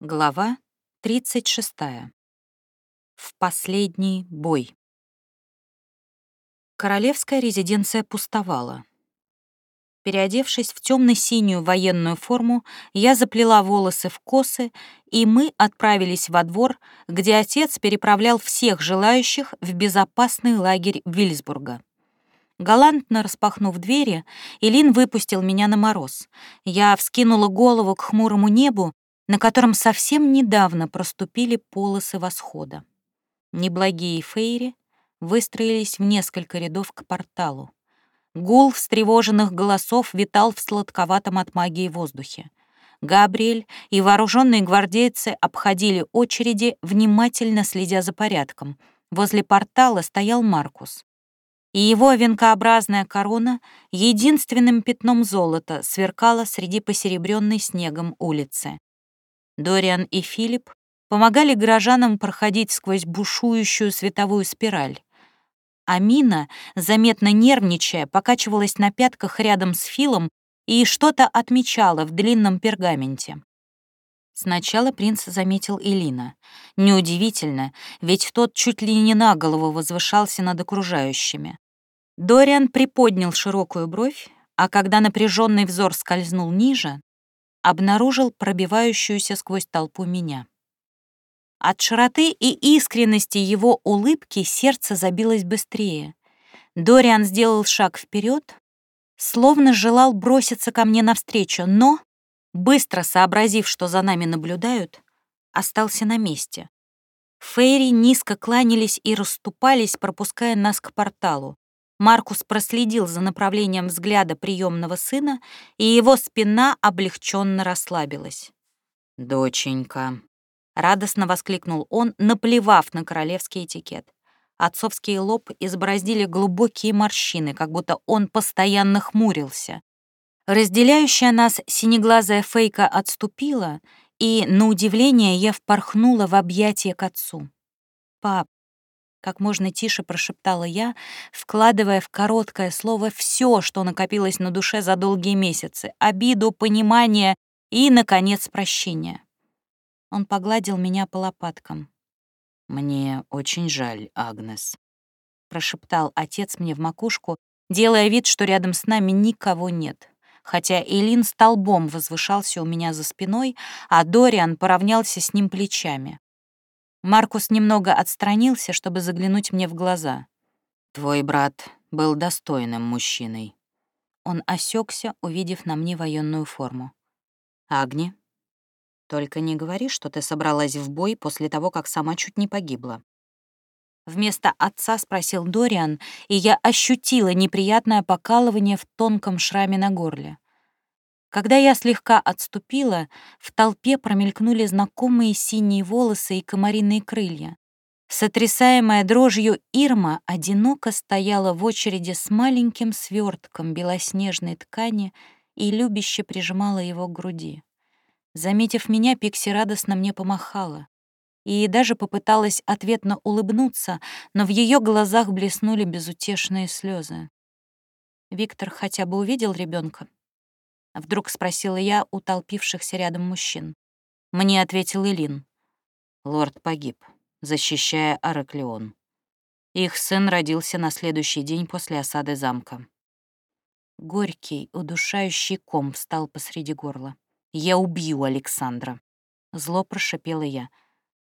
Глава 36. В последний бой. Королевская резиденция пустовала. Переодевшись в темно-синюю военную форму, я заплела волосы в косы, и мы отправились во двор, где отец переправлял всех желающих в безопасный лагерь Вильсбурга. Галантно распахнув двери, Илин выпустил меня на мороз. Я вскинула голову к хмурому небу на котором совсем недавно проступили полосы восхода. Неблагие фейри выстроились в несколько рядов к порталу. Гул встревоженных голосов витал в сладковатом от магии воздухе. Габриэль и вооруженные гвардейцы обходили очереди, внимательно следя за порядком. Возле портала стоял Маркус. И его венкообразная корона единственным пятном золота сверкала среди посеребренной снегом улицы. Дориан и Филипп помогали горожанам проходить сквозь бушующую световую спираль. Амина, заметно нервничая, покачивалась на пятках рядом с Филом и что-то отмечала в длинном пергаменте. Сначала принц заметил Элина. Неудивительно, ведь тот чуть ли не на голову возвышался над окружающими. Дориан приподнял широкую бровь, а когда напряженный взор скользнул ниже, обнаружил пробивающуюся сквозь толпу меня. От широты и искренности его улыбки сердце забилось быстрее. Дориан сделал шаг вперед, словно желал броситься ко мне навстречу, но, быстро сообразив, что за нами наблюдают, остался на месте. Фейри низко кланялись и расступались, пропуская нас к порталу. Маркус проследил за направлением взгляда приемного сына, и его спина облегченно расслабилась. «Доченька», — радостно воскликнул он, наплевав на королевский этикет. Отцовский лоб избороздили глубокие морщины, как будто он постоянно хмурился. Разделяющая нас синеглазая фейка отступила, и, на удивление, я впорхнула в объятия к отцу. «Пап, как можно тише прошептала я, вкладывая в короткое слово все, что накопилось на душе за долгие месяцы: обиду, понимание и, наконец, прощение. Он погладил меня по лопаткам. «Мне очень жаль, Агнес», — прошептал отец мне в макушку, делая вид, что рядом с нами никого нет. Хотя Элин столбом возвышался у меня за спиной, а Дориан поравнялся с ним плечами. Маркус немного отстранился, чтобы заглянуть мне в глаза. «Твой брат был достойным мужчиной». Он осекся, увидев на мне военную форму. «Агни, только не говори, что ты собралась в бой после того, как сама чуть не погибла». Вместо отца спросил Дориан, и я ощутила неприятное покалывание в тонком шраме на горле. Когда я слегка отступила, в толпе промелькнули знакомые синие волосы и комариные крылья. Сотрясаемая дрожью Ирма одиноко стояла в очереди с маленьким свертком белоснежной ткани и любяще прижимала его к груди. Заметив меня, Пикси радостно мне помахала и даже попыталась ответно улыбнуться, но в ее глазах блеснули безутешные слезы. Виктор хотя бы увидел ребенка? Вдруг спросила я у толпившихся рядом мужчин. Мне ответил Илин. Лорд погиб, защищая Араклеон. Их сын родился на следующий день после осады замка. Горький, удушающий ком встал посреди горла. «Я убью Александра!» Зло прошипела я.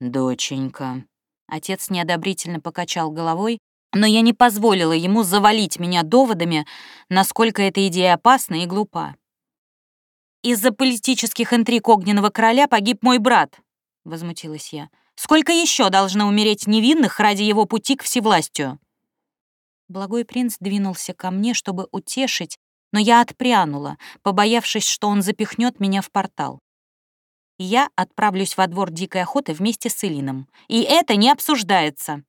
«Доченька». Отец неодобрительно покачал головой, но я не позволила ему завалить меня доводами, насколько эта идея опасна и глупа. «Из-за политических интриг Огненного Короля погиб мой брат», — возмутилась я. «Сколько еще должно умереть невинных ради его пути к всевластию?» Благой принц двинулся ко мне, чтобы утешить, но я отпрянула, побоявшись, что он запихнет меня в портал. Я отправлюсь во двор дикой охоты вместе с Илином. И это не обсуждается.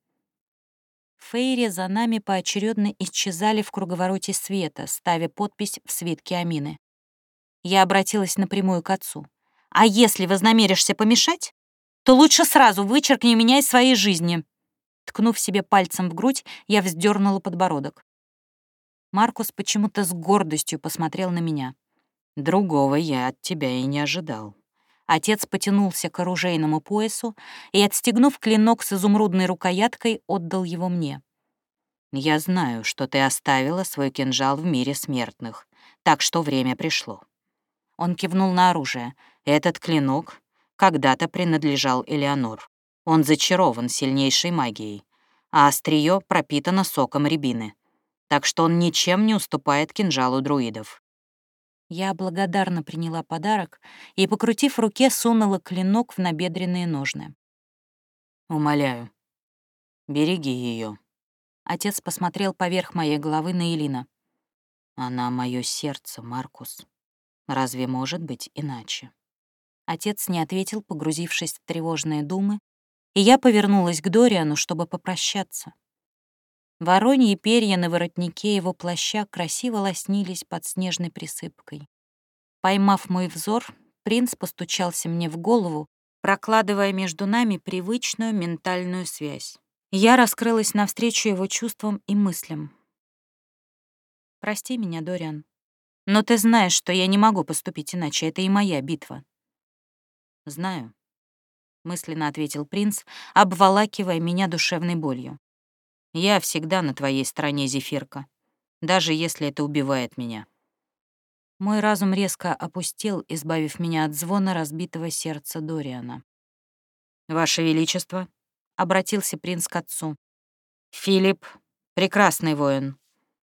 Фейри за нами поочередно исчезали в круговороте света, ставя подпись в свитке Амины. Я обратилась напрямую к отцу. «А если вознамеришься помешать, то лучше сразу вычеркни меня из своей жизни». Ткнув себе пальцем в грудь, я вздернула подбородок. Маркус почему-то с гордостью посмотрел на меня. «Другого я от тебя и не ожидал». Отец потянулся к оружейному поясу и, отстегнув клинок с изумрудной рукояткой, отдал его мне. «Я знаю, что ты оставила свой кинжал в мире смертных, так что время пришло». Он кивнул на оружие. «Этот клинок когда-то принадлежал Элеонор. Он зачарован сильнейшей магией, а острие пропитано соком рябины, так что он ничем не уступает кинжалу друидов. Я благодарно приняла подарок и, покрутив в руке, сунула клинок в набедренные ножны. «Умоляю, береги ее. Отец посмотрел поверх моей головы на Элина. «Она — мое сердце, Маркус. Разве может быть иначе?» Отец не ответил, погрузившись в тревожные думы, и я повернулась к Дориану, чтобы попрощаться. Вороньи перья на воротнике его плаща красиво лоснились под снежной присыпкой. Поймав мой взор, принц постучался мне в голову, прокладывая между нами привычную ментальную связь. Я раскрылась навстречу его чувствам и мыслям. «Прости меня, Дориан, но ты знаешь, что я не могу поступить иначе, это и моя битва». «Знаю», — мысленно ответил принц, обволакивая меня душевной болью. «Я всегда на твоей стороне, Зефирка, даже если это убивает меня». Мой разум резко опустел, избавив меня от звона разбитого сердца Дориана. «Ваше Величество», — обратился принц к отцу, — «Филипп — прекрасный воин.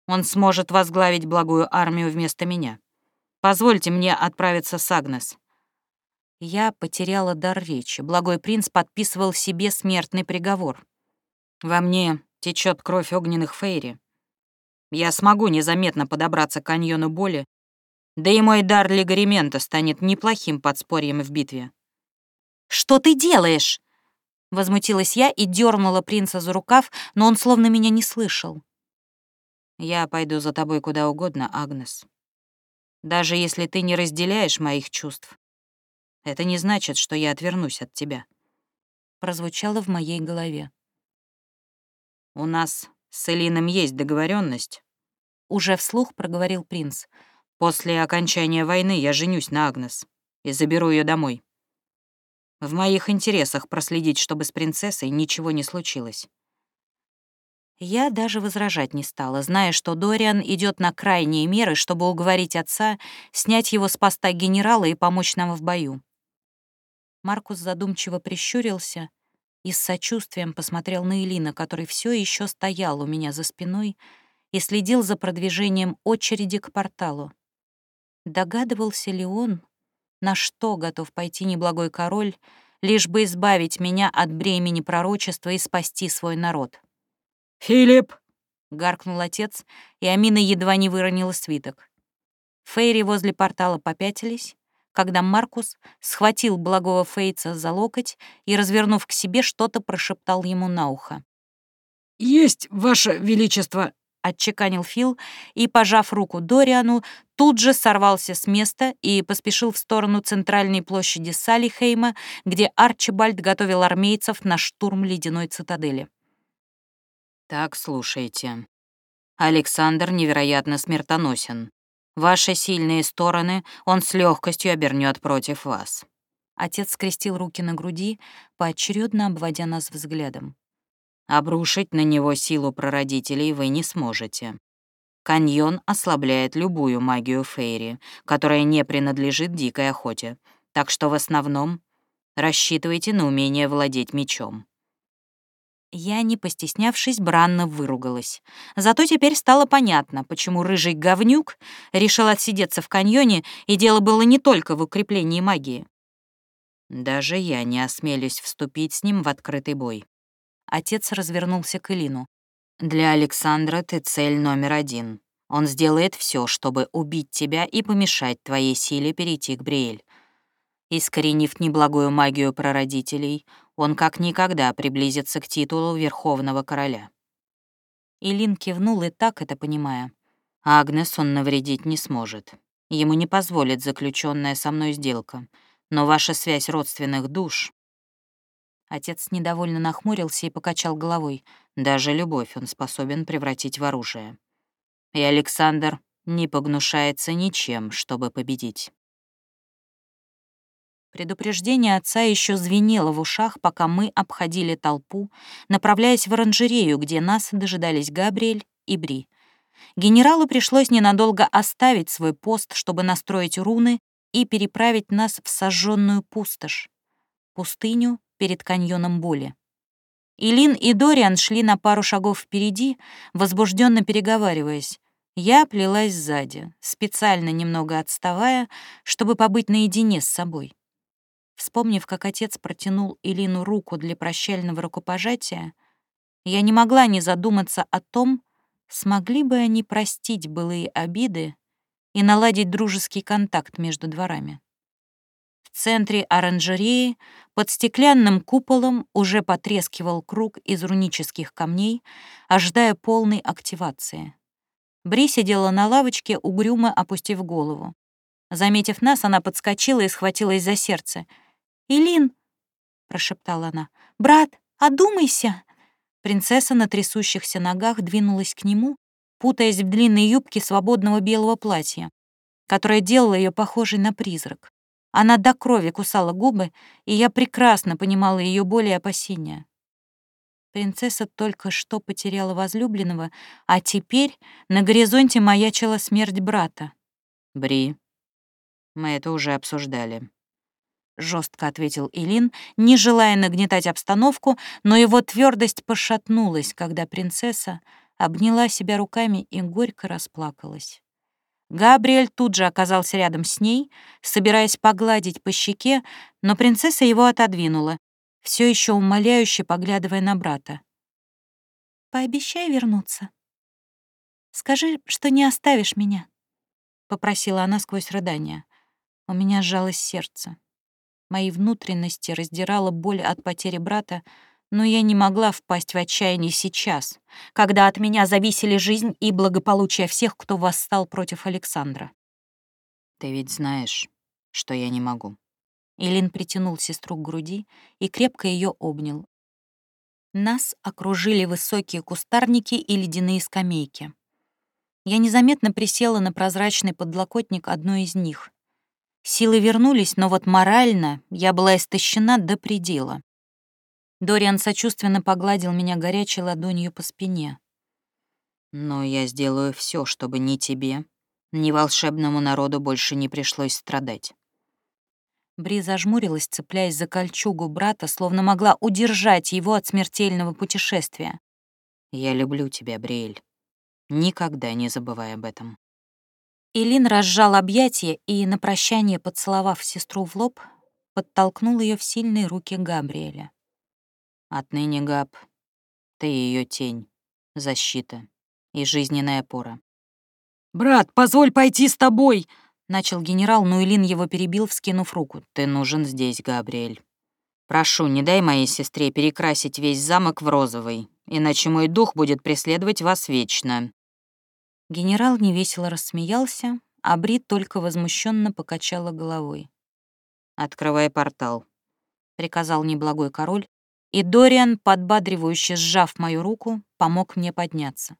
Он сможет возглавить благую армию вместо меня. Позвольте мне отправиться с Агнес. Я потеряла дар речи. Благой принц подписывал себе смертный приговор. Во мне течет кровь огненных фейри. Я смогу незаметно подобраться к каньону боли, да и мой дар лигаремента станет неплохим подспорьем в битве. «Что ты делаешь?» Возмутилась я и дернула принца за рукав, но он словно меня не слышал. «Я пойду за тобой куда угодно, Агнес. Даже если ты не разделяешь моих чувств, это не значит, что я отвернусь от тебя. Прозвучало в моей голове. У нас с Элином есть договоренность. Уже вслух проговорил принц. После окончания войны я женюсь на Агнес и заберу ее домой. В моих интересах проследить, чтобы с принцессой ничего не случилось. Я даже возражать не стала, зная, что Дориан идет на крайние меры, чтобы уговорить отца снять его с поста генерала и помочь нам в бою. Маркус задумчиво прищурился и с сочувствием посмотрел на Элина, который все еще стоял у меня за спиной и следил за продвижением очереди к порталу. Догадывался ли он, на что готов пойти неблагой король, лишь бы избавить меня от бремени пророчества и спасти свой народ? «Филипп!» — гаркнул отец, и Амина едва не выронила свиток. Фейри возле портала попятились, когда Маркус схватил благого Фейца за локоть и, развернув к себе, что-то прошептал ему на ухо. «Есть, Ваше Величество!» — отчеканил Фил и, пожав руку Дориану, тут же сорвался с места и поспешил в сторону центральной площади Салихейма, где Арчибальд готовил армейцев на штурм ледяной цитадели. «Так, слушайте. Александр невероятно смертоносен. Ваши сильные стороны он с легкостью обернет против вас». Отец скрестил руки на груди, поочередно обводя нас взглядом. «Обрушить на него силу прародителей вы не сможете. Каньон ослабляет любую магию Фейри, которая не принадлежит дикой охоте, так что в основном рассчитывайте на умение владеть мечом. Я, не постеснявшись, бранно выругалась. Зато теперь стало понятно, почему рыжий говнюк решил отсидеться в каньоне, и дело было не только в укреплении магии. Даже я не осмелюсь вступить с ним в открытый бой. Отец развернулся к Элину. «Для Александра ты цель номер один. Он сделает все, чтобы убить тебя и помешать твоей силе перейти к Бриэль. Искоренив неблагую магию прародителей, он как никогда приблизится к титулу Верховного Короля. Илин кивнул и так это понимая. Агнес он навредить не сможет. Ему не позволит заключенная со мной сделка. Но ваша связь родственных душ... Отец недовольно нахмурился и покачал головой. Даже любовь он способен превратить в оружие. И Александр не погнушается ничем, чтобы победить. Предупреждение отца еще звенело в ушах, пока мы обходили толпу, направляясь в оранжерею, где нас дожидались Габриэль и Бри. Генералу пришлось ненадолго оставить свой пост, чтобы настроить руны и переправить нас в сожженную пустошь, пустыню перед каньоном боли. Илин и Дориан шли на пару шагов впереди, возбужденно переговариваясь. Я плелась сзади, специально немного отставая, чтобы побыть наедине с собой. Вспомнив, как отец протянул Илину руку для прощального рукопожатия, я не могла не задуматься о том, смогли бы они простить былые обиды и наладить дружеский контакт между дворами. В центре оранжереи под стеклянным куполом уже потрескивал круг из рунических камней, ожидая полной активации. Бри сидела на лавочке, угрюмо опустив голову. Заметив нас, она подскочила и схватилась за сердце — «Илин!» — прошептала она. «Брат, одумайся!» Принцесса на трясущихся ногах двинулась к нему, путаясь в длинной юбке свободного белого платья, которое делало ее похожей на призрак. Она до крови кусала губы, и я прекрасно понимала ее боль и опасения. Принцесса только что потеряла возлюбленного, а теперь на горизонте маячила смерть брата. «Бри, мы это уже обсуждали», — жестко ответил Илин, не желая нагнетать обстановку, но его твердость пошатнулась, когда принцесса обняла себя руками и горько расплакалась. Габриэль тут же оказался рядом с ней, собираясь погладить по щеке, но принцесса его отодвинула, все еще умоляюще поглядывая на брата. «Пообещай вернуться. Скажи, что не оставишь меня», — попросила она сквозь рыдания. У меня сжалось сердце. Мои внутренности раздирала боль от потери брата, но я не могла впасть в отчаяние сейчас, когда от меня зависели жизнь и благополучие всех, кто восстал против Александра. «Ты ведь знаешь, что я не могу». Илин притянул сестру к груди и крепко ее обнял. Нас окружили высокие кустарники и ледяные скамейки. Я незаметно присела на прозрачный подлокотник одной из них. Силы вернулись, но вот морально я была истощена до предела. Дориан сочувственно погладил меня горячей ладонью по спине. «Но я сделаю все, чтобы ни тебе, ни волшебному народу больше не пришлось страдать». Бри зажмурилась, цепляясь за кольчугу брата, словно могла удержать его от смертельного путешествия. «Я люблю тебя, Бриэль. Никогда не забывай об этом». Илин разжал объятия и, на прощание поцеловав сестру в лоб, подтолкнул ее в сильные руки Габриэля. «Отныне, Габ, ты ее тень, защита и жизненная опора». «Брат, позволь пойти с тобой!» — начал генерал, но Илин его перебил, вскинув руку. «Ты нужен здесь, Габриэль. Прошу, не дай моей сестре перекрасить весь замок в розовый, иначе мой дух будет преследовать вас вечно». Генерал невесело рассмеялся, а Брит только возмущенно покачала головой. «Открывай портал», — приказал неблагой король, и Дориан, подбадривающе сжав мою руку, помог мне подняться.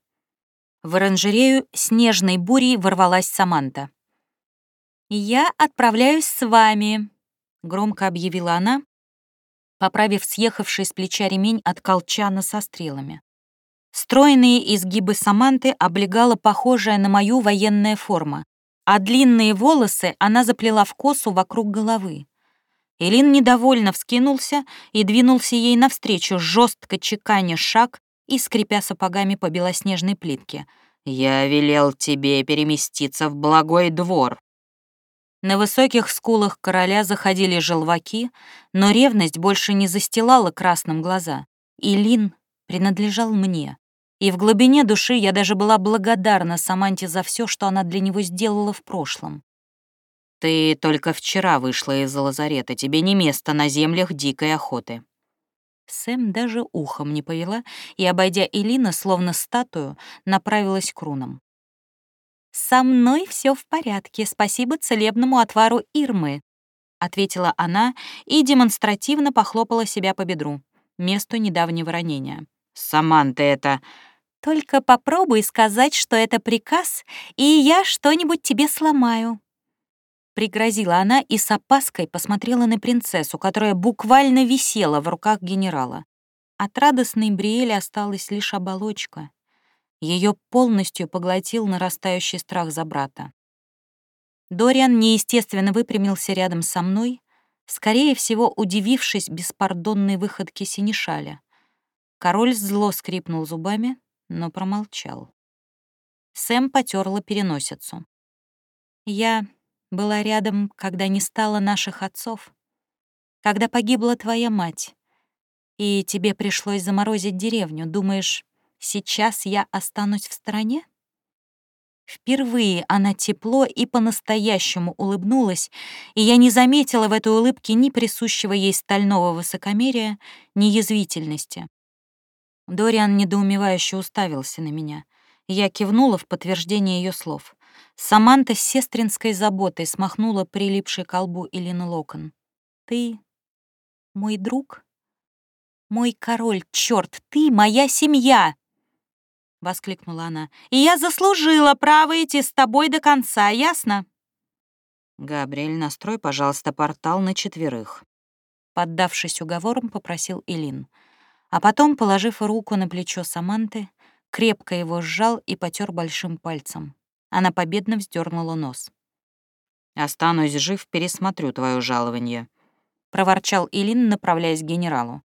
В оранжерею снежной бурей ворвалась Саманта. «Я отправляюсь с вами», — громко объявила она, поправив съехавший с плеча ремень от колчана со стрелами. Стройные изгибы Саманты облегала похожая на мою военная форма, а длинные волосы она заплела в косу вокруг головы. Элин недовольно вскинулся и двинулся ей навстречу, жестко чеканя шаг и скрипя сапогами по белоснежной плитке. «Я велел тебе переместиться в благой двор». На высоких скулах короля заходили желваки, но ревность больше не застилала красным глаза. Илин принадлежал мне. И в глубине души я даже была благодарна Саманте за все, что она для него сделала в прошлом. «Ты только вчера вышла из лазарета, тебе не место на землях дикой охоты». Сэм даже ухом не повела и, обойдя Элина, словно статую, направилась к рунам. «Со мной все в порядке, спасибо целебному отвару Ирмы», ответила она и демонстративно похлопала себя по бедру, месту недавнего ранения. «Саманта это...» «Только попробуй сказать, что это приказ, и я что-нибудь тебе сломаю». Пригрозила она и с опаской посмотрела на принцессу, которая буквально висела в руках генерала. От радостной Бриэли осталась лишь оболочка. Ее полностью поглотил нарастающий страх за брата. Дориан неестественно выпрямился рядом со мной, скорее всего, удивившись беспардонной выходке Синишаля. Король зло скрипнул зубами, но промолчал. Сэм потерла переносицу. «Я была рядом, когда не стало наших отцов, когда погибла твоя мать, и тебе пришлось заморозить деревню. Думаешь, сейчас я останусь в стороне?» Впервые она тепло и по-настоящему улыбнулась, и я не заметила в этой улыбке ни присущего ей стального высокомерия, ни язвительности. Дориан недоумевающе уставился на меня. Я кивнула в подтверждение ее слов. Саманта с сестринской заботой смахнула прилипший к колбу Илины локон. «Ты мой друг? Мой король, черт, ты моя семья!» — воскликнула она. «И я заслужила право идти с тобой до конца, ясно?» «Габриэль, настрой, пожалуйста, портал на четверых», — поддавшись уговорам, попросил Илин. А потом, положив руку на плечо Саманты, крепко его сжал и потер большим пальцем. Она победно вздернула нос. «Останусь жив, пересмотрю твое жалование», — проворчал Илин, направляясь к генералу.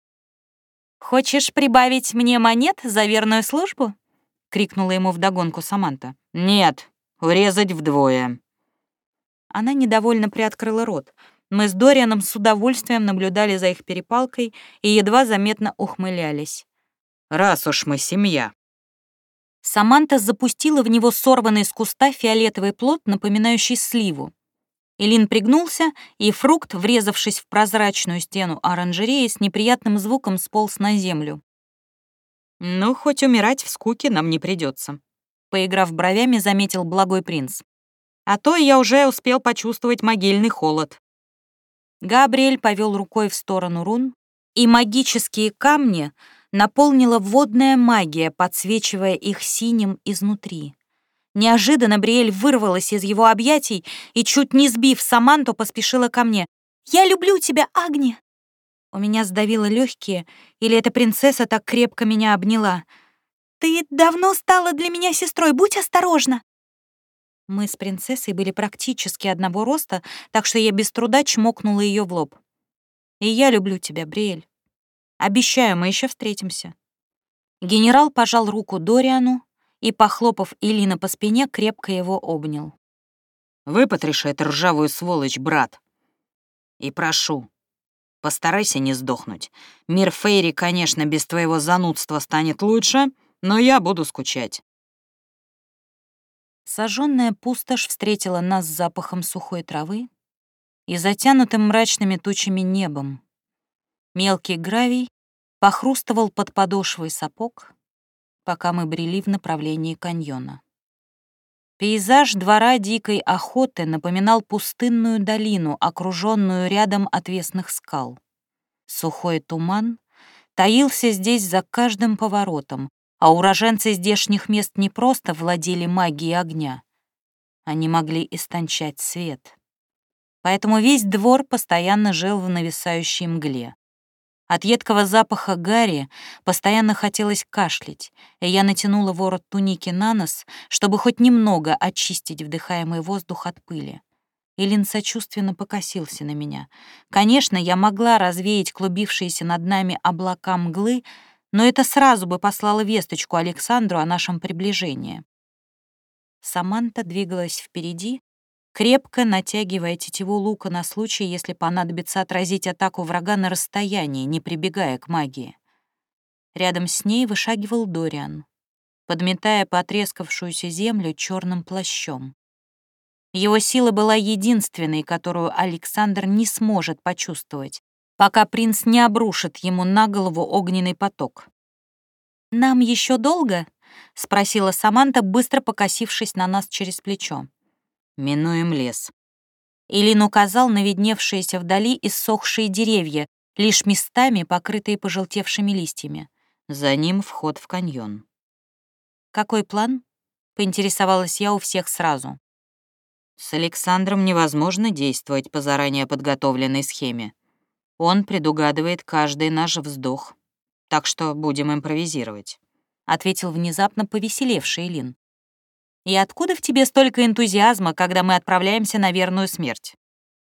«Хочешь прибавить мне монет за верную службу?» — крикнула ему вдогонку Саманта. «Нет, урезать вдвое». Она недовольно приоткрыла рот. Мы с Дорианом с удовольствием наблюдали за их перепалкой и едва заметно ухмылялись. «Раз уж мы семья», Саманта запустила в него сорванный с куста фиолетовый плод, напоминающий сливу. Илин пригнулся, и фрукт, врезавшись в прозрачную стену оранжереи, с неприятным звуком сполз на землю. «Ну, хоть умирать в скуке нам не придется, поиграв бровями, заметил благой принц. «А то я уже успел почувствовать могильный холод». Габриэль повел рукой в сторону рун, и магические камни — наполнила водная магия, подсвечивая их синим изнутри. Неожиданно Бриэль вырвалась из его объятий и, чуть не сбив Саманту, поспешила ко мне. «Я люблю тебя, Агни!» У меня сдавило легкие, или эта принцесса так крепко меня обняла. «Ты давно стала для меня сестрой, будь осторожна!» Мы с принцессой были практически одного роста, так что я без труда чмокнула ее в лоб. «И я люблю тебя, Бриэль». Обещаю, мы еще встретимся». Генерал пожал руку Дориану и, похлопав Илина по спине, крепко его обнял. «Выпотришь эту ржавую сволочь, брат. И прошу, постарайся не сдохнуть. Мир Фейри, конечно, без твоего занудства станет лучше, но я буду скучать». Сожженная пустошь встретила нас запахом сухой травы и затянутым мрачными тучами небом, Мелкий гравий похрустывал под подошвой сапог, пока мы брели в направлении каньона. Пейзаж двора дикой охоты напоминал пустынную долину, окруженную рядом отвесных скал. Сухой туман таился здесь за каждым поворотом, а уроженцы здешних мест не просто владели магией огня, они могли истончать свет. Поэтому весь двор постоянно жил в нависающей мгле. От едкого запаха гари постоянно хотелось кашлять, и я натянула ворот туники на нос, чтобы хоть немного очистить вдыхаемый воздух от пыли. Илин сочувственно покосился на меня. Конечно, я могла развеять клубившиеся над нами облака мглы, но это сразу бы послало весточку Александру о нашем приближении. Саманта двигалась впереди, крепко натягивая тетиву лука на случай, если понадобится отразить атаку врага на расстоянии, не прибегая к магии. Рядом с ней вышагивал Дориан, подметая потрескавшуюся землю черным плащом. Его сила была единственной, которую Александр не сможет почувствовать, пока принц не обрушит ему на голову огненный поток. «Нам еще долго?» — спросила Саманта, быстро покосившись на нас через плечо. Минуем лес. Илин указал на видневшиеся вдали иссохшие деревья, лишь местами покрытые пожелтевшими листьями. За ним вход в каньон. «Какой план?» — поинтересовалась я у всех сразу. С Александром невозможно действовать по заранее подготовленной схеме. Он предугадывает каждый наш вздох. Так что будем импровизировать», — ответил внезапно повеселевший Лин. «И откуда в тебе столько энтузиазма, когда мы отправляемся на верную смерть?»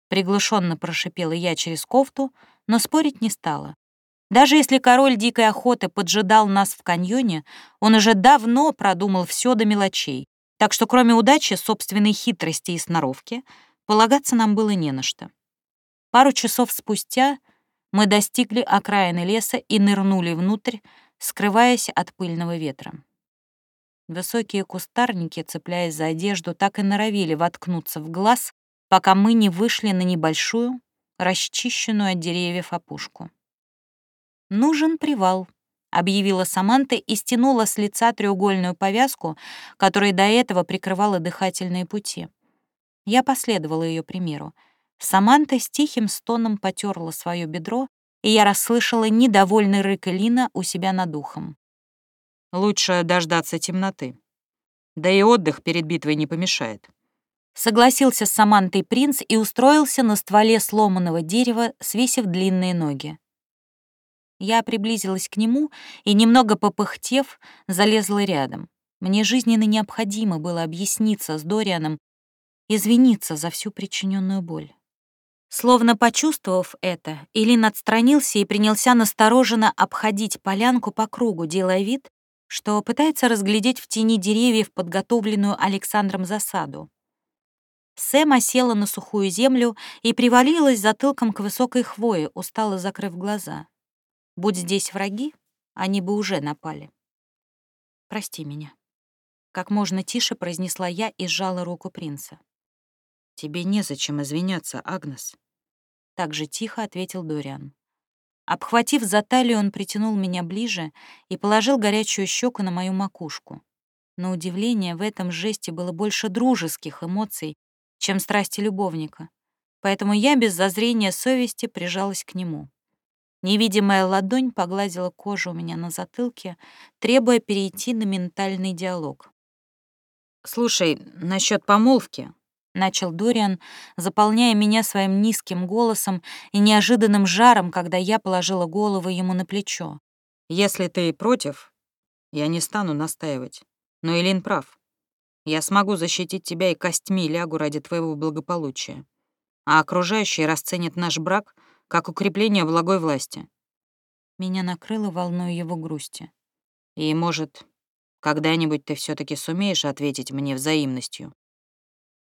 Приглушенно прошипела я через кофту, но спорить не стала. Даже если король дикой охоты поджидал нас в каньоне, он уже давно продумал все до мелочей, так что кроме удачи, собственной хитрости и сноровки, полагаться нам было не на что. Пару часов спустя мы достигли окраины леса и нырнули внутрь, скрываясь от пыльного ветра. Высокие кустарники, цепляясь за одежду, так и норовили воткнуться в глаз, пока мы не вышли на небольшую, расчищенную от деревьев опушку. «Нужен привал», объявила Саманта и стянула с лица треугольную повязку, которая до этого прикрывала дыхательные пути. Я последовала ее примеру. Саманта с тихим стоном потерла свое бедро, и я расслышала недовольный рык Элина у себя над духом. «Лучше дождаться темноты. Да и отдых перед битвой не помешает». Согласился с Самантой принц и устроился на стволе сломанного дерева, свесив длинные ноги. Я приблизилась к нему и, немного попыхтев, залезла рядом. Мне жизненно необходимо было объясниться с Дорианом, извиниться за всю причиненную боль. Словно почувствовав это, Илин отстранился и принялся настороженно обходить полянку по кругу, делая вид, что пытается разглядеть в тени деревьев подготовленную Александром засаду. Сэм осела на сухую землю и привалилась затылком к высокой хвое, устало закрыв глаза. Будь здесь враги, они бы уже напали. Прости меня. Как можно тише произнесла я и сжала руку принца. Тебе незачем извиняться, Агнес. Так же тихо ответил Дориан. Обхватив за талию, он притянул меня ближе и положил горячую щеку на мою макушку. На удивление, в этом жесте было больше дружеских эмоций, чем страсти любовника, поэтому я без зазрения совести прижалась к нему. Невидимая ладонь погладила кожу у меня на затылке, требуя перейти на ментальный диалог. «Слушай, насчет помолвки», — начал Дориан, заполняя меня своим низким голосом и неожиданным жаром, когда я положила голову ему на плечо. «Если ты против, я не стану настаивать. Но Элин прав. Я смогу защитить тебя и костьми лягу ради твоего благополучия. А окружающие расценят наш брак как укрепление благой власти. Меня накрыло волной его грусти. И, может, когда-нибудь ты все таки сумеешь ответить мне взаимностью.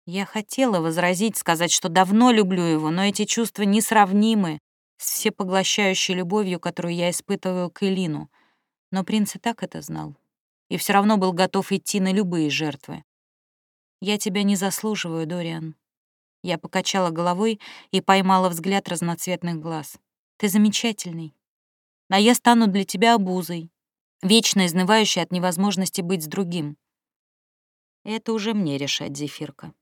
Я хотела возразить, сказать, что давно люблю его, но эти чувства несравнимы с всепоглощающей любовью, которую я испытываю к Элину. Но принц и так это знал. И все равно был готов идти на любые жертвы. Я тебя не заслуживаю, Дориан. Я покачала головой и поймала взгляд разноцветных глаз. «Ты замечательный. А я стану для тебя обузой, вечно изнывающей от невозможности быть с другим». Это уже мне решать, Зефирка.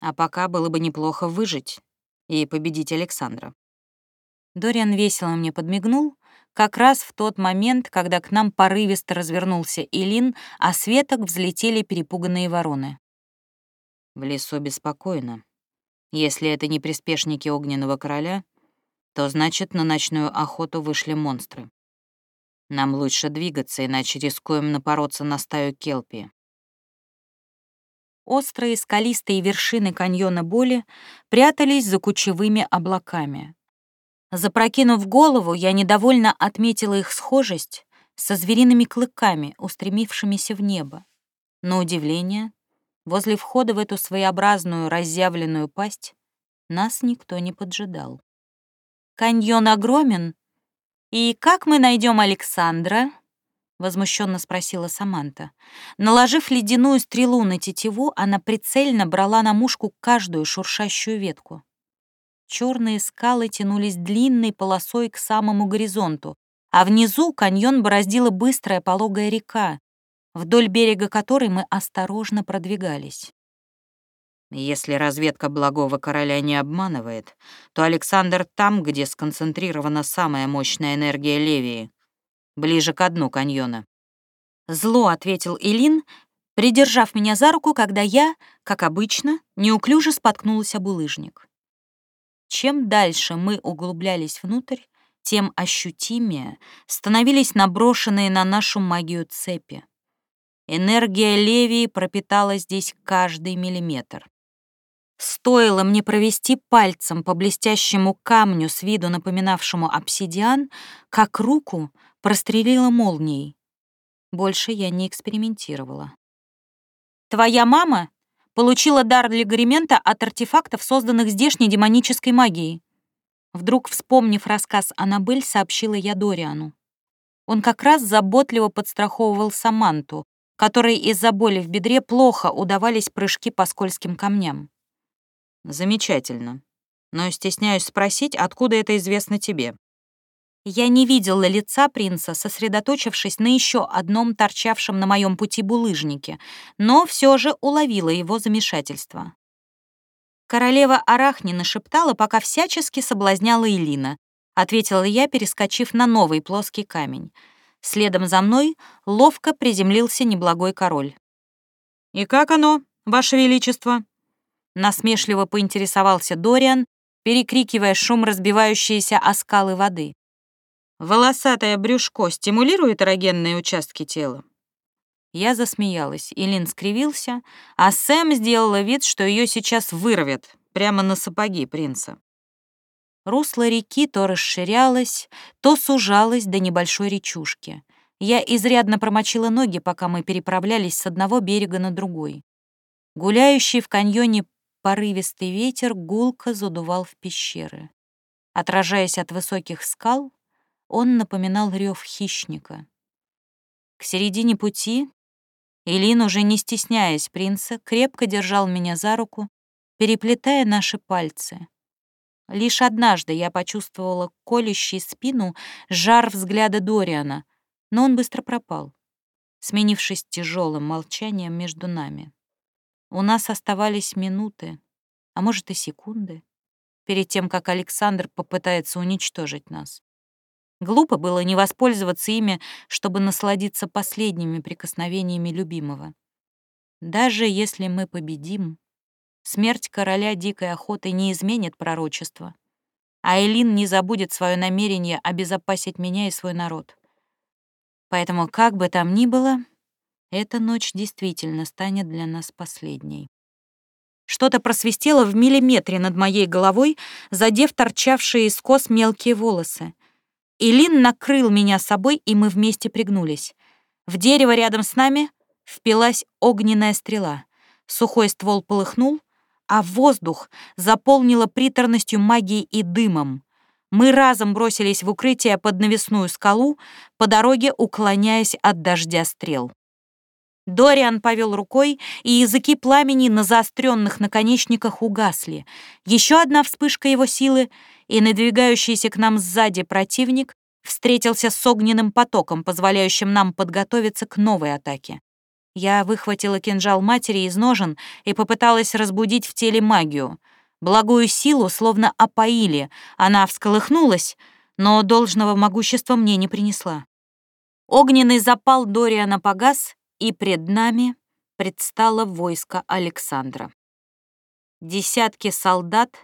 А пока было бы неплохо выжить и победить Александра. Дориан весело мне подмигнул, как раз в тот момент, когда к нам порывисто развернулся Илин, а с веток взлетели перепуганные вороны. В лесу беспокойно, если это не приспешники Огненного Короля, то значит, на ночную охоту вышли монстры. Нам лучше двигаться, иначе рискуем напороться на стаю келпи. Острые скалистые вершины каньона Боли прятались за кучевыми облаками. Запрокинув голову, я недовольно отметила их схожесть со звериными клыками, устремившимися в небо. На удивление, Возле входа в эту своеобразную разъявленную пасть нас никто не поджидал. «Каньон огромен. И как мы найдем Александра?» — возмущенно спросила Саманта. Наложив ледяную стрелу на тетиву, она прицельно брала на мушку каждую шуршащую ветку. Черные скалы тянулись длинной полосой к самому горизонту, а внизу каньон бороздила быстрая пологая река, вдоль берега которой мы осторожно продвигались. Если разведка благого короля не обманывает, то Александр там, где сконцентрирована самая мощная энергия Левии, ближе к дну каньона. Зло ответил Илин, придержав меня за руку, когда я, как обычно, неуклюже споткнулась об улыжник. Чем дальше мы углублялись внутрь, тем ощутимее становились наброшенные на нашу магию цепи. Энергия Левии пропитала здесь каждый миллиметр. Стоило мне провести пальцем по блестящему камню с виду напоминавшему обсидиан, как руку прострелила молнией. Больше я не экспериментировала. «Твоя мама получила дар легремента от артефактов, созданных здешней демонической магией», Вдруг, вспомнив рассказ Аннабель, сообщила я Дориану. Он как раз заботливо подстраховывал Саманту, которой из-за боли в бедре плохо удавались прыжки по скользким камням. Замечательно. Но стесняюсь спросить, откуда это известно тебе. Я не видела лица принца, сосредоточившись на еще одном торчавшем на моем пути булыжнике, но все же уловила его замешательство. Королева Арахни нашептала, пока всячески соблазняла Элина, ответила я, перескочив на новый плоский камень. Следом за мной ловко приземлился неблагой король. «И как оно, Ваше Величество?» Насмешливо поинтересовался Дориан, перекрикивая шум разбивающейся о скалы воды. «Волосатое брюшко стимулирует эрогенные участки тела?» Я засмеялась, Илин скривился, а Сэм сделала вид, что ее сейчас вырвет прямо на сапоги принца. Русло реки то расширялось, то сужалось до небольшой речушки. Я изрядно промочила ноги, пока мы переправлялись с одного берега на другой. Гуляющий в каньоне Порывистый ветер гулко задувал в пещеры. Отражаясь от высоких скал, он напоминал рев хищника. К середине пути Илин, уже не стесняясь принца, крепко держал меня за руку, переплетая наши пальцы. Лишь однажды я почувствовала колющий спину жар взгляда Дориана, но он быстро пропал, сменившись тяжелым молчанием между нами. У нас оставались минуты, а может и секунды, перед тем, как Александр попытается уничтожить нас. Глупо было не воспользоваться ими, чтобы насладиться последними прикосновениями любимого. Даже если мы победим, смерть короля дикой охоты не изменит пророчество, а Элин не забудет свое намерение обезопасить меня и свой народ. Поэтому, как бы там ни было, эта ночь действительно станет для нас последней. Что-то просвистело в миллиметре над моей головой, задев торчавшие из кос мелкие волосы. Илин накрыл меня собой, и мы вместе пригнулись. В дерево рядом с нами впилась огненная стрела. Сухой ствол полыхнул, а воздух заполнило приторностью магии и дымом. Мы разом бросились в укрытие под навесную скалу, по дороге уклоняясь от дождя стрел. Дориан повел рукой, и языки пламени на заостренных наконечниках угасли. Еще одна вспышка его силы, и надвигающийся к нам сзади противник встретился с огненным потоком, позволяющим нам подготовиться к новой атаке. Я выхватила кинжал матери из ножен и попыталась разбудить в теле магию. Благую силу словно опоили, она всколыхнулась, но должного могущества мне не принесла. Огненный запал Дориана погас, и пред нами предстало войско Александра. Десятки солдат,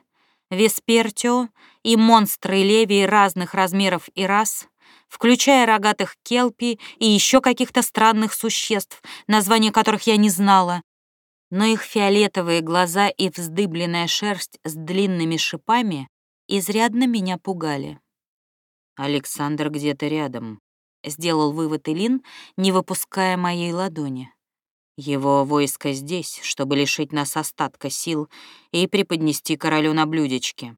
Веспертио и монстры левии разных размеров и рас, включая рогатых келпи и еще каких-то странных существ, названия которых я не знала, но их фиолетовые глаза и вздыбленная шерсть с длинными шипами изрядно меня пугали. «Александр где-то рядом», — сделал вывод Илин, не выпуская моей ладони. «Его войско здесь, чтобы лишить нас остатка сил и преподнести королю на блюдечке».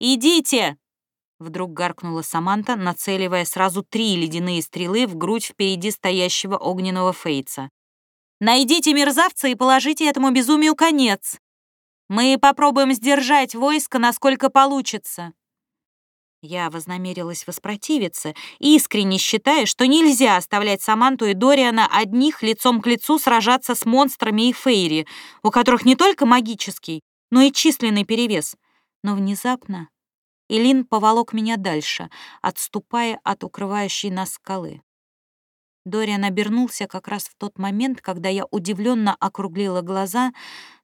«Идите!» — вдруг гаркнула Саманта, нацеливая сразу три ледяные стрелы в грудь впереди стоящего огненного фейца. «Найдите мерзавца и положите этому безумию конец. Мы попробуем сдержать войско, насколько получится». Я вознамерилась воспротивиться, искренне считая, что нельзя оставлять Саманту и Дориана одних лицом к лицу сражаться с монстрами и Фейри, у которых не только магический, но и численный перевес. Но внезапно Илин поволок меня дальше, отступая от укрывающей нас скалы. Дориан обернулся как раз в тот момент, когда я удивленно округлила глаза,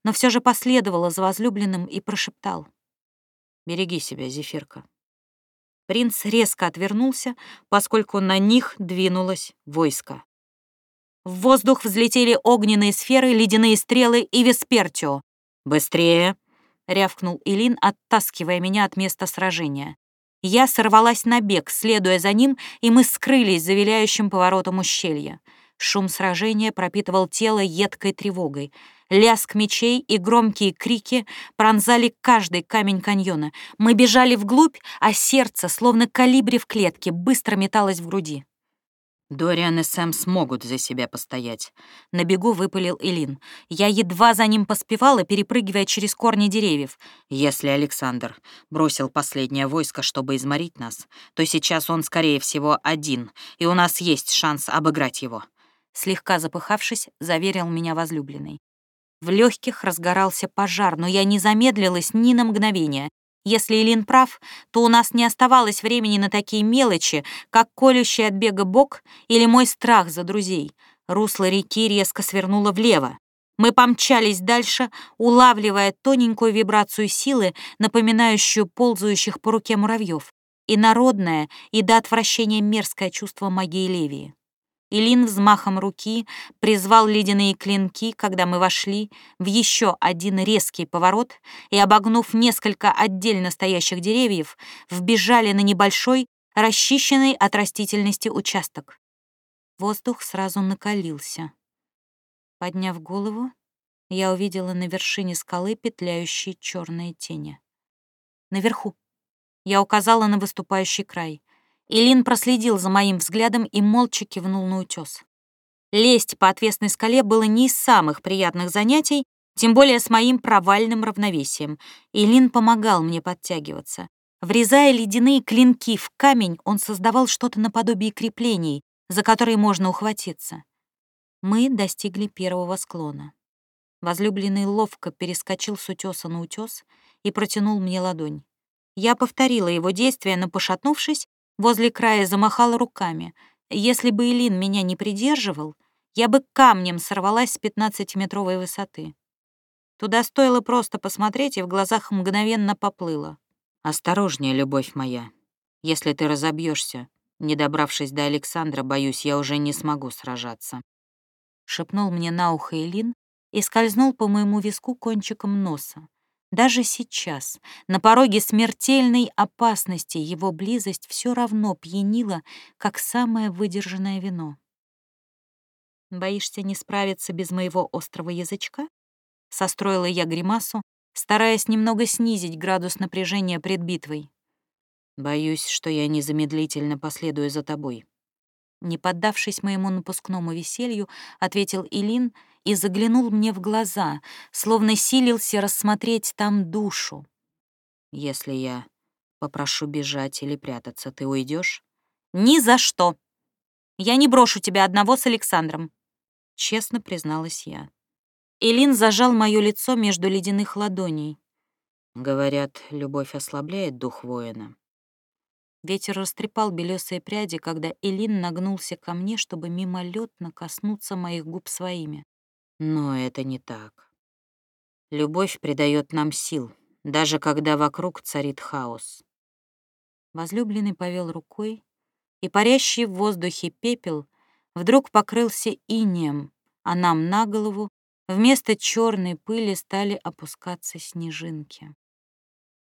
но все же последовала за возлюбленным и прошептал. «Береги себя, Зефирка». Принц резко отвернулся, поскольку на них двинулось войско. В воздух взлетели огненные сферы, ледяные стрелы и Веспертио. «Быстрее!» — рявкнул Илин, оттаскивая меня от места сражения. Я сорвалась на бег, следуя за ним, и мы скрылись за виляющим поворотом ущелья. Шум сражения пропитывал тело едкой тревогой. Лязг мечей и громкие крики пронзали каждый камень каньона. Мы бежали вглубь, а сердце, словно калибри в клетке, быстро металось в груди. Дориан и Сэм смогут за себя постоять. На бегу выпалил Элин. Я едва за ним поспевала, перепрыгивая через корни деревьев. Если Александр бросил последнее войско, чтобы изморить нас, то сейчас он, скорее всего, один, и у нас есть шанс обыграть его. Слегка запыхавшись, заверил меня возлюбленный. В легких разгорался пожар, но я не замедлилась ни на мгновение. Если Илин прав, то у нас не оставалось времени на такие мелочи, как колющий от бега бок или мой страх за друзей. Русло реки резко свернуло влево. Мы помчались дальше, улавливая тоненькую вибрацию силы, напоминающую ползающих по руке муравьев, и народное, и до отвращения мерзкое чувство магии Левии. Илин взмахом руки призвал ледяные клинки, когда мы вошли в еще один резкий поворот и, обогнув несколько отдельно стоящих деревьев, вбежали на небольшой, расчищенный от растительности участок. Воздух сразу накалился. Подняв голову, я увидела на вершине скалы петляющие черные тени. Наверху. Я указала на выступающий край. Илин проследил за моим взглядом и молча кивнул на утес. Лезть по отвесной скале было не из самых приятных занятий, тем более с моим провальным равновесием. Илин помогал мне подтягиваться. Врезая ледяные клинки в камень, он создавал что-то наподобие креплений, за которые можно ухватиться. Мы достигли первого склона. Возлюбленный ловко перескочил с утеса на утес и протянул мне ладонь. Я повторила его действие, но, пошатнувшись, Возле края замахала руками. Если бы Илин меня не придерживал, я бы камнем сорвалась с пятнадцатиметровой высоты. Туда стоило просто посмотреть, и в глазах мгновенно поплыло. «Осторожнее, любовь моя. Если ты разобьешься, не добравшись до Александра, боюсь, я уже не смогу сражаться», — шепнул мне на ухо Илин и скользнул по моему виску кончиком носа. Даже сейчас, на пороге смертельной опасности, его близость все равно пьянила, как самое выдержанное вино. «Боишься не справиться без моего острого язычка?» Состроила я гримасу, стараясь немного снизить градус напряжения пред битвой. «Боюсь, что я незамедлительно последую за тобой». Не поддавшись моему напускному веселью, ответил Илин и заглянул мне в глаза, словно силился рассмотреть там душу. «Если я попрошу бежать или прятаться, ты уйдешь? «Ни за что! Я не брошу тебя одного с Александром», — честно призналась я. Элин зажал моё лицо между ледяных ладоней. Говорят, любовь ослабляет дух воина. Ветер растрепал белесые пряди, когда Элин нагнулся ко мне, чтобы мимолетно коснуться моих губ своими. Но это не так. Любовь придает нам сил, даже когда вокруг царит хаос. Возлюбленный повел рукой, и парящий в воздухе пепел вдруг покрылся инеем, а нам на голову вместо черной пыли стали опускаться снежинки.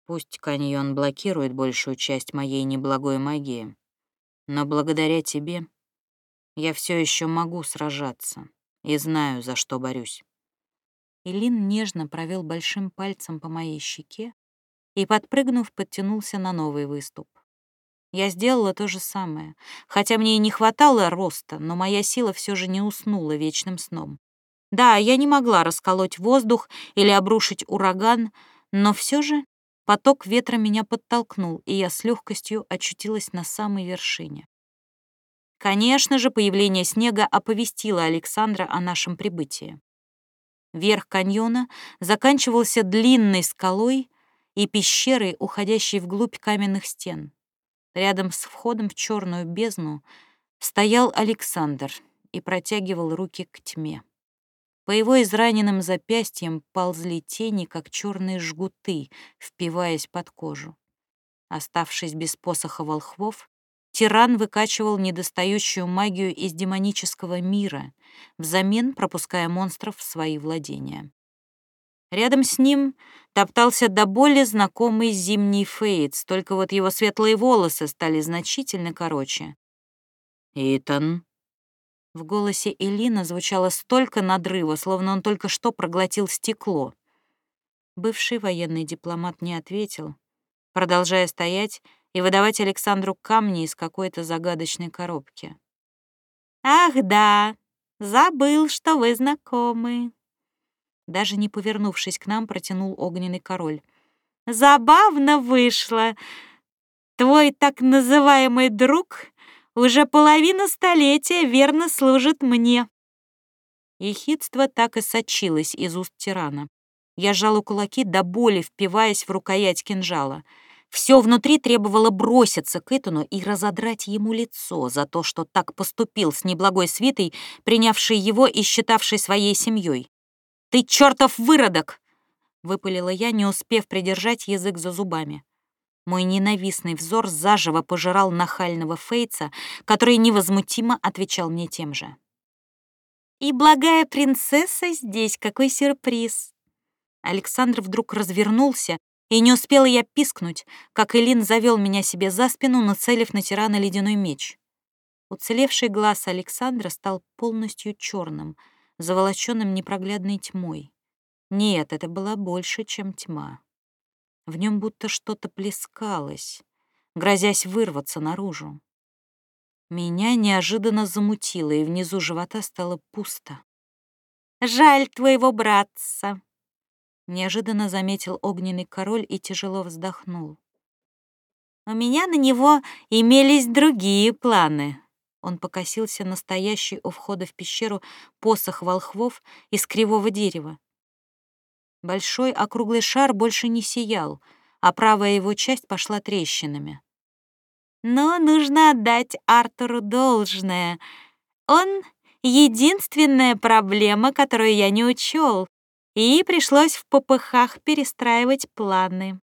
Пусть каньон блокирует большую часть моей неблагой магии, но благодаря тебе я все еще могу сражаться и знаю, за что борюсь». Илин нежно провел большим пальцем по моей щеке и, подпрыгнув, подтянулся на новый выступ. Я сделала то же самое, хотя мне и не хватало роста, но моя сила все же не уснула вечным сном. Да, я не могла расколоть воздух или обрушить ураган, но все же поток ветра меня подтолкнул, и я с легкостью очутилась на самой вершине. Конечно же, появление снега оповестило Александра о нашем прибытии. Верх каньона заканчивался длинной скалой и пещерой, уходящей вглубь каменных стен. Рядом с входом в черную бездну стоял Александр и протягивал руки к тьме. По его израненным запястьям ползли тени, как черные жгуты, впиваясь под кожу. Оставшись без посоха волхвов, тиран выкачивал недостающую магию из демонического мира, взамен пропуская монстров в свои владения. Рядом с ним топтался до боли знакомый зимний Фейтс, только вот его светлые волосы стали значительно короче. «Итан», в голосе Элина звучало столько надрыва, словно он только что проглотил стекло. Бывший военный дипломат не ответил, продолжая стоять и выдавать Александру камни из какой-то загадочной коробки. «Ах да, забыл, что вы знакомы», даже не повернувшись к нам, протянул огненный король. «Забавно вышло. Твой так называемый друг уже половину столетия верно служит мне». Ехидство так и сочилось из уст тирана. Я сжала кулаки до боли, впиваясь в рукоять кинжала. Все внутри требовало броситься к Итану и разодрать ему лицо за то, что так поступил с неблагой свитой, принявшей его и считавшей своей семьей. «Ты чертов выродок!» — выпалила я, не успев придержать язык за зубами. Мой ненавистный взор заживо пожирал нахального Фейца, который невозмутимо отвечал мне тем же. «И благая принцесса здесь, какой сюрприз!» Александр вдруг развернулся, и не успела я пискнуть, как Элин завел меня себе за спину, нацелив на тирана ледяной меч. Уцелевший глаз Александра стал полностью черным — заволоченным непроглядной тьмой. Нет, это была больше, чем тьма. В нем будто что-то плескалось, грозясь вырваться наружу. Меня неожиданно замутило, и внизу живота стало пусто. «Жаль твоего братца!» Неожиданно заметил огненный король и тяжело вздохнул. «У меня на него имелись другие планы». Он покосился настоящий у входа в пещеру посох волхвов из кривого дерева. Большой округлый шар больше не сиял, а правая его часть пошла трещинами. Но нужно отдать Артуру должное. Он — единственная проблема, которую я не учел, и пришлось в попыхах перестраивать планы.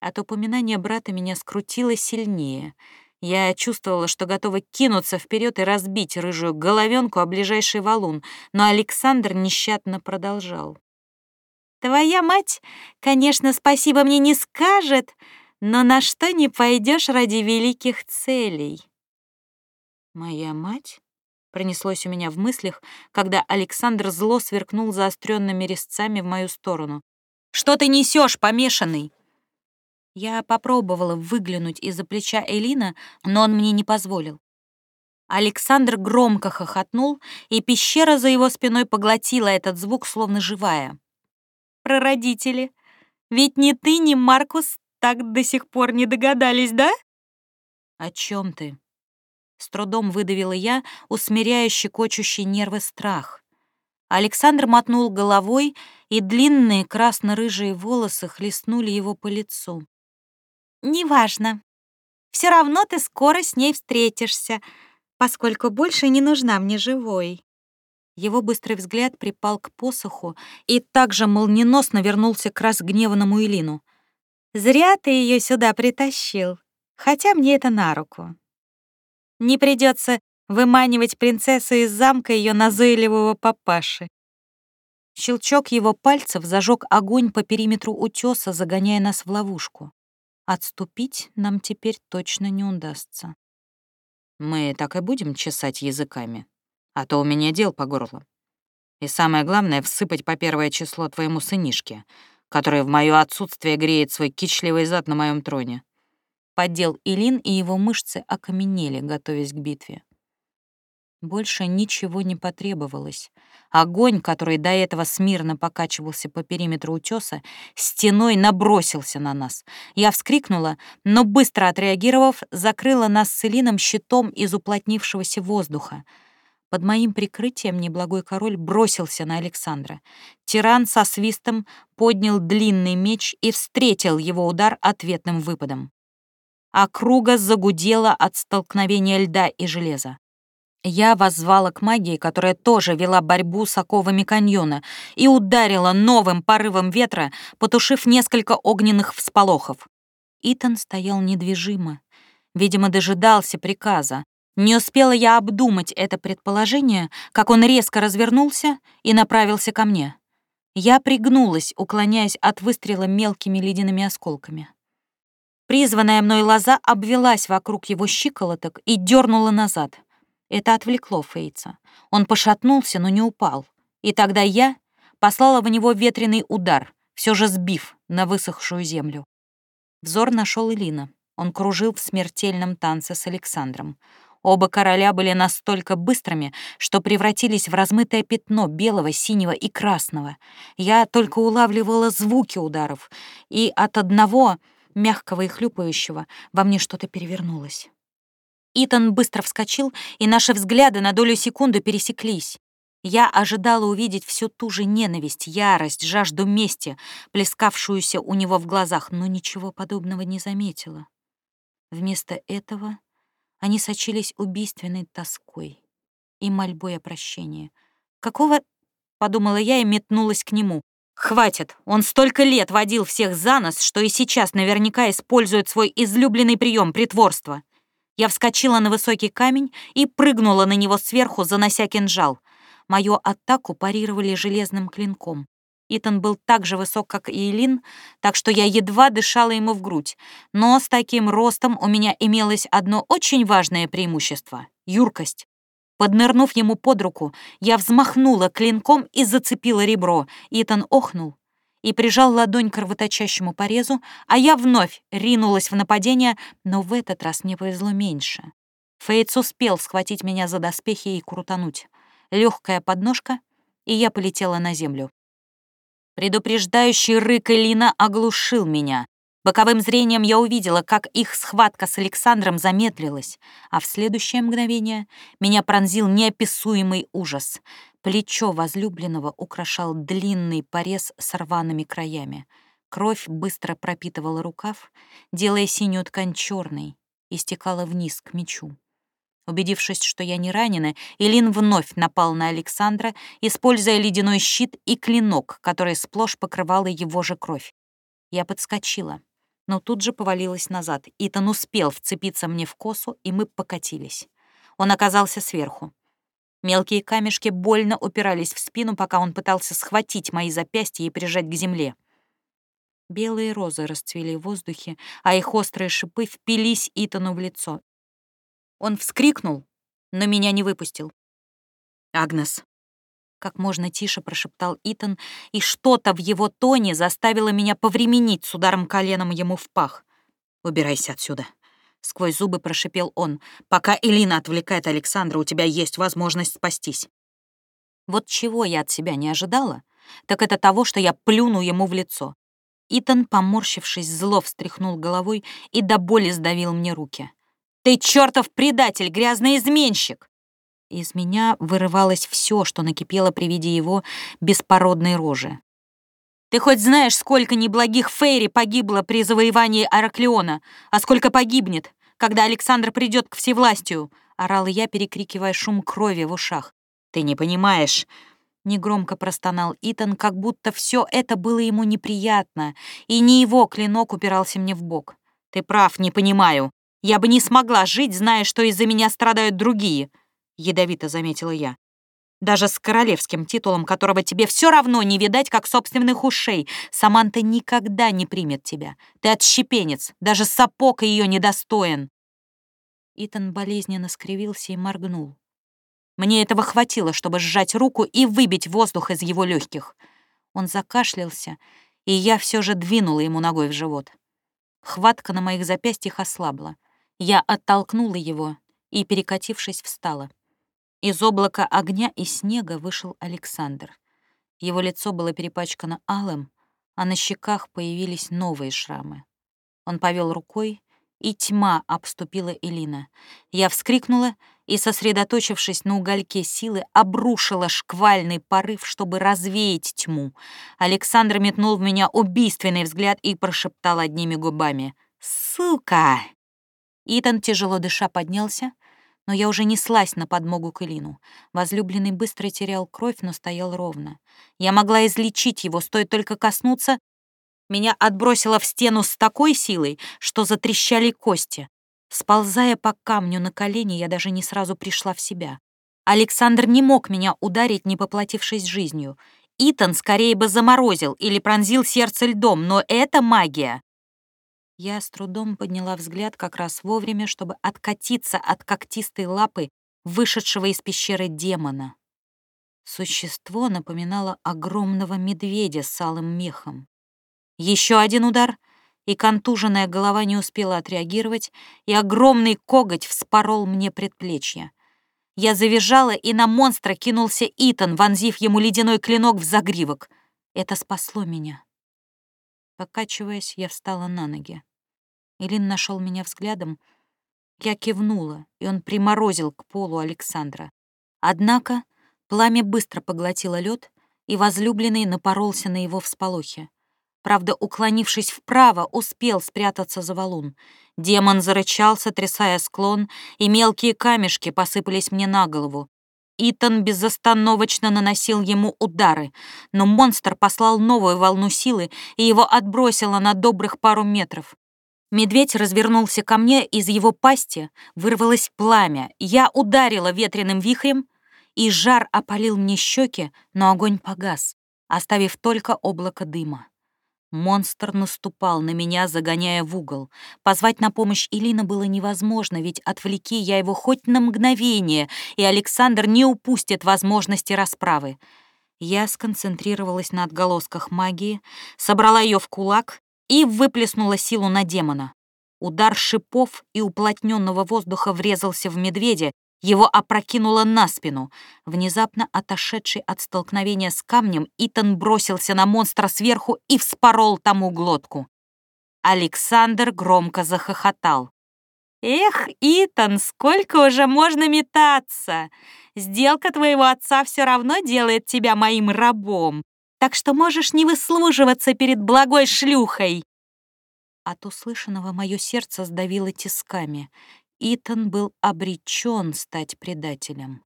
От упоминания брата меня скрутило сильнее — я чувствовала, что готова кинуться вперед и разбить рыжую головенку о ближайший валун, но Александр нещадно продолжал. «Твоя мать, конечно, спасибо мне не скажет, но на что не пойдешь ради великих целей?» «Моя мать?» — пронеслось у меня в мыслях, когда Александр зло сверкнул заостренными резцами в мою сторону. «Что ты несешь, помешанный?» Я попробовала выглянуть из-за плеча Элина, но он мне не позволил. Александр громко хохотнул, и пещера за его спиной поглотила этот звук, словно живая. «Прародители, ведь ни ты, ни Маркус так до сих пор не догадались, да?» «О чем ты?» С трудом выдавила я, усмиряя щекочущий нервы страх. Александр мотнул головой, и длинные красно-рыжие волосы хлестнули его по лицу. «Неважно. Все равно ты скоро с ней встретишься, поскольку больше не нужна мне живой». Его быстрый взгляд припал к посоху и также молниеносно вернулся к разгневанному Илину. «Зря ты ее сюда притащил, хотя мне это на руку. Не придется выманивать принцессу из замка ее назойливого папаши». Щелчок его пальцев зажег огонь по периметру утеса, загоняя нас в ловушку. Отступить нам теперь точно не удастся. Мы так и будем чесать языками, а то у меня дел по горло. И самое главное — всыпать по первое число твоему сынишке, который в моё отсутствие греет свой кичливый зад на моем троне. Поддел Илин, и его мышцы окаменели, готовясь к битве. Больше ничего не потребовалось. Огонь, который до этого смирно покачивался по периметру утеса, стеной набросился на нас. Я вскрикнула, но, быстро отреагировав, закрыла нас с Элином щитом из уплотнившегося воздуха. Под моим прикрытием неблагой король бросился на Александра. Тиран со свистом поднял длинный меч и встретил его удар ответным выпадом. Округа загудела от столкновения льда и железа. Я воззвала к магии, которая тоже вела борьбу с оковами каньона, и ударила новым порывом ветра, потушив несколько огненных всполохов. Итан стоял недвижимо. Видимо, дожидался приказа. Не успела я обдумать это предположение, как он резко развернулся и направился ко мне. Я пригнулась, уклоняясь от выстрела мелкими ледяными осколками. Призванная мной лоза обвелась вокруг его щиколоток и дернула назад. Это отвлекло Фейца. Он пошатнулся, но не упал. И тогда я послала в него ветреный удар, все же сбив на высохшую землю. Взор нашел Элина. Он кружил в смертельном танце с Александром. Оба короля были настолько быстрыми, что превратились в размытое пятно белого, синего и красного. Я только улавливала звуки ударов, и от одного, мягкого и хлюпающего, во мне что-то перевернулось. Итан быстро вскочил, и наши взгляды на долю секунды пересеклись. Я ожидала увидеть всю ту же ненависть, ярость, жажду мести, плескавшуюся у него в глазах, но ничего подобного не заметила. Вместо этого они сочились убийственной тоской и мольбой о прощении. «Какого...» — подумала я и метнулась к нему. «Хватит! Он столько лет водил всех за нос, что и сейчас наверняка использует свой излюбленный прием притворства». Я вскочила на высокий камень и прыгнула на него сверху, занося кинжал. Мою атаку парировали железным клинком. Итан был так же высок, как и Элин, так что я едва дышала ему в грудь. Но с таким ростом у меня имелось одно очень важное преимущество — юркость. Поднырнув ему под руку, я взмахнула клинком и зацепила ребро. Итан охнул и прижал ладонь к кровоточащему порезу, а я вновь ринулась в нападение, но в этот раз мне повезло меньше. Фейтс успел схватить меня за доспехи и крутануть. Легкая подножка, и я полетела на землю. Предупреждающий рык Элина оглушил меня. Боковым зрением я увидела, как их схватка с Александром замедлилась, а в следующее мгновение меня пронзил неописуемый ужас. Плечо возлюбленного украшал длинный порез с рваными краями. Кровь быстро пропитывала рукав, делая синюю ткань черной, и стекала вниз к мечу. Убедившись, что я не ранена, Илин вновь напал на Александра, используя ледяной щит и клинок, который сплошь покрывала его же кровь. Я подскочила, но тут же повалилась назад. Итан успел вцепиться мне в косу, и мы покатились. Он оказался сверху. Мелкие камешки больно упирались в спину, пока он пытался схватить мои запястья и прижать к земле. Белые розы расцвели в воздухе, а их острые шипы впились Итану в лицо. Он вскрикнул, но меня не выпустил. «Агнес!» — как можно тише прошептал Итан, и что-то в его тоне заставило меня повременить с ударом коленом ему в пах. «Убирайся отсюда!» — сквозь зубы прошипел он. «Пока Элина отвлекает Александра, у тебя есть возможность спастись». Вот чего я от себя не ожидала, так это того, что я плюну ему в лицо. Итан, поморщившись, зло встряхнул головой и до боли сдавил мне руки. «Ты чертов предатель, грязный изменщик!» Из меня вырывалось все, что накипело при виде его беспородной рожи. Ты хоть знаешь, сколько неблагих фейри погибло при завоевании Араклеона, а сколько погибнет, когда Александр придет к всевластию?» — орал я, перекрикивая шум крови в ушах. «Ты не понимаешь!» — негромко простонал Итан, как будто все это было ему неприятно, и не его клинок упирался мне в бок. «Ты прав, не понимаю. Я бы не смогла жить, зная, что из-за меня страдают другие», — ядовито заметила я даже с королевским титулом, которого тебе все равно не видать, как собственных ушей. Саманта никогда не примет тебя. Ты отщепенец, даже сапог ее недостоин. Итан болезненно скривился и моргнул. Мне этого хватило, чтобы сжать руку и выбить воздух из его легких. Он закашлялся, и я все же двинула ему ногой в живот. Хватка на моих запястьях ослабла. Я оттолкнула его и, перекатившись, встала. Из облака огня и снега вышел Александр. Его лицо было перепачкано алым, а на щеках появились новые шрамы. Он повел рукой, и тьма обступила Элина. Я вскрикнула и, сосредоточившись на угольке силы, обрушила шквальный порыв, чтобы развеять тьму. Александр метнул в меня убийственный взгляд и прошептал одними губами «Сука!» Итан, тяжело дыша, поднялся, но я уже неслась на подмогу к Илину. Возлюбленный быстро терял кровь, но стоял ровно. Я могла излечить его, стоит только коснуться. Меня отбросило в стену с такой силой, что затрещали кости. Сползая по камню на колени, я даже не сразу пришла в себя. Александр не мог меня ударить, не поплатившись жизнью. Итан скорее бы заморозил или пронзил сердце льдом, но это магия. Я с трудом подняла взгляд как раз вовремя, чтобы откатиться от когтистой лапы вышедшего из пещеры демона. Существо напоминало огромного медведя с алым мехом. Еще один удар, и контуженная голова не успела отреагировать, и огромный коготь вспорол мне предплечье. Я завизжала, и на монстра кинулся Итан, вонзив ему ледяной клинок в загривок. Это спасло меня. Покачиваясь, я встала на ноги. Илин нашел меня взглядом. Я кивнула, и он приморозил к полу Александра. Однако пламя быстро поглотило лед, и возлюбленный напоролся на его всполохи. Правда, уклонившись вправо, успел спрятаться за валун. Демон зарычал, сотрясая склон, и мелкие камешки посыпались мне на голову. Итан безостановочно наносил ему удары, но монстр послал новую волну силы, и его отбросило на добрых пару метров. Медведь развернулся ко мне, из его пасти вырвалось пламя. Я ударила ветреным вихрем, и жар опалил мне щеки, но огонь погас, оставив только облако дыма. Монстр наступал на меня, загоняя в угол. Позвать на помощь Илина было невозможно, ведь отвлеки я его хоть на мгновение, и Александр не упустит возможности расправы. Я сконцентрировалась на отголосках магии, собрала ее в кулак и выплеснула силу на демона. Удар шипов и уплотненного воздуха врезался в медведя, его опрокинуло на спину. Внезапно отошедший от столкновения с камнем, Итан бросился на монстра сверху и вспорол тому глотку. Александр громко захохотал. «Эх, Итан, сколько уже можно метаться! Сделка твоего отца все равно делает тебя моим рабом так что можешь не выслуживаться перед благой шлюхой». От услышанного мое сердце сдавило тисками. Итан был обречен стать предателем.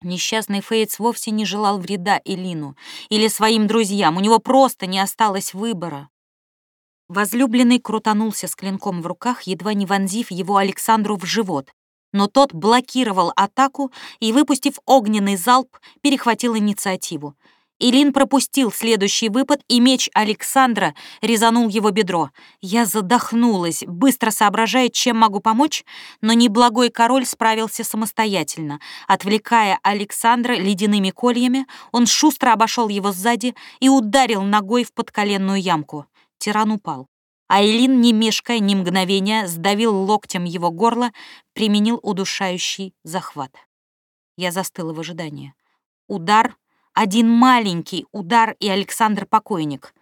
Несчастный Фейтс вовсе не желал вреда Элину или своим друзьям, у него просто не осталось выбора. Возлюбленный крутанулся с клинком в руках, едва не вонзив его Александру в живот, но тот блокировал атаку и, выпустив огненный залп, перехватил инициативу. Илин пропустил следующий выпад, и меч Александра резанул его бедро. Я задохнулась, быстро соображая, чем могу помочь, но неблагой король справился самостоятельно. Отвлекая Александра ледяными кольями, он шустро обошел его сзади и ударил ногой в подколенную ямку. Тиран упал. Айлин, не мешкая ни мгновения, сдавил локтем его горло, применил удушающий захват. Я застыла в ожидании. Удар, один маленький удар, и Александр покойник.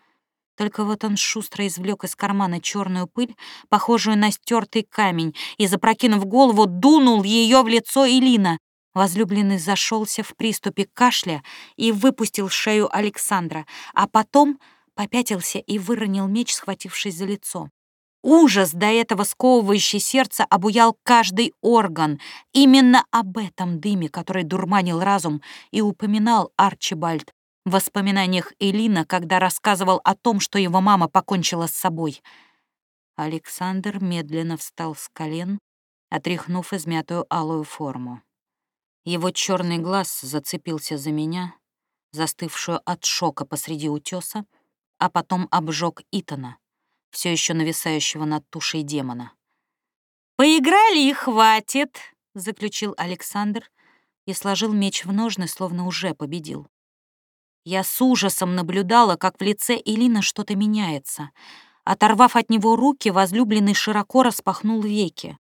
Только вот он шустро извлек из кармана черную пыль, похожую на стертый камень, и, запрокинув голову, дунул ее в лицо Илина. Возлюбленный зашелся в приступе кашля и выпустил шею Александра, а потом попятился и выронил меч, схватившись за лицо. Ужас, до этого сковывающий сердце, обуял каждый орган. Именно об этом дыме, который дурманил разум, и упоминал Арчибальд в воспоминаниях Элина, когда рассказывал о том, что его мама покончила с собой. Александр медленно встал с колен, отряхнув измятую алую форму. Его черный глаз зацепился за меня, застывшую от шока посреди утеса, а потом обжег Итана все еще нависающего над тушей демона. «Поиграли и хватит», — заключил Александр и сложил меч в ножны, словно уже победил. Я с ужасом наблюдала, как в лице Элина что-то меняется. Оторвав от него руки, возлюбленный широко распахнул веки.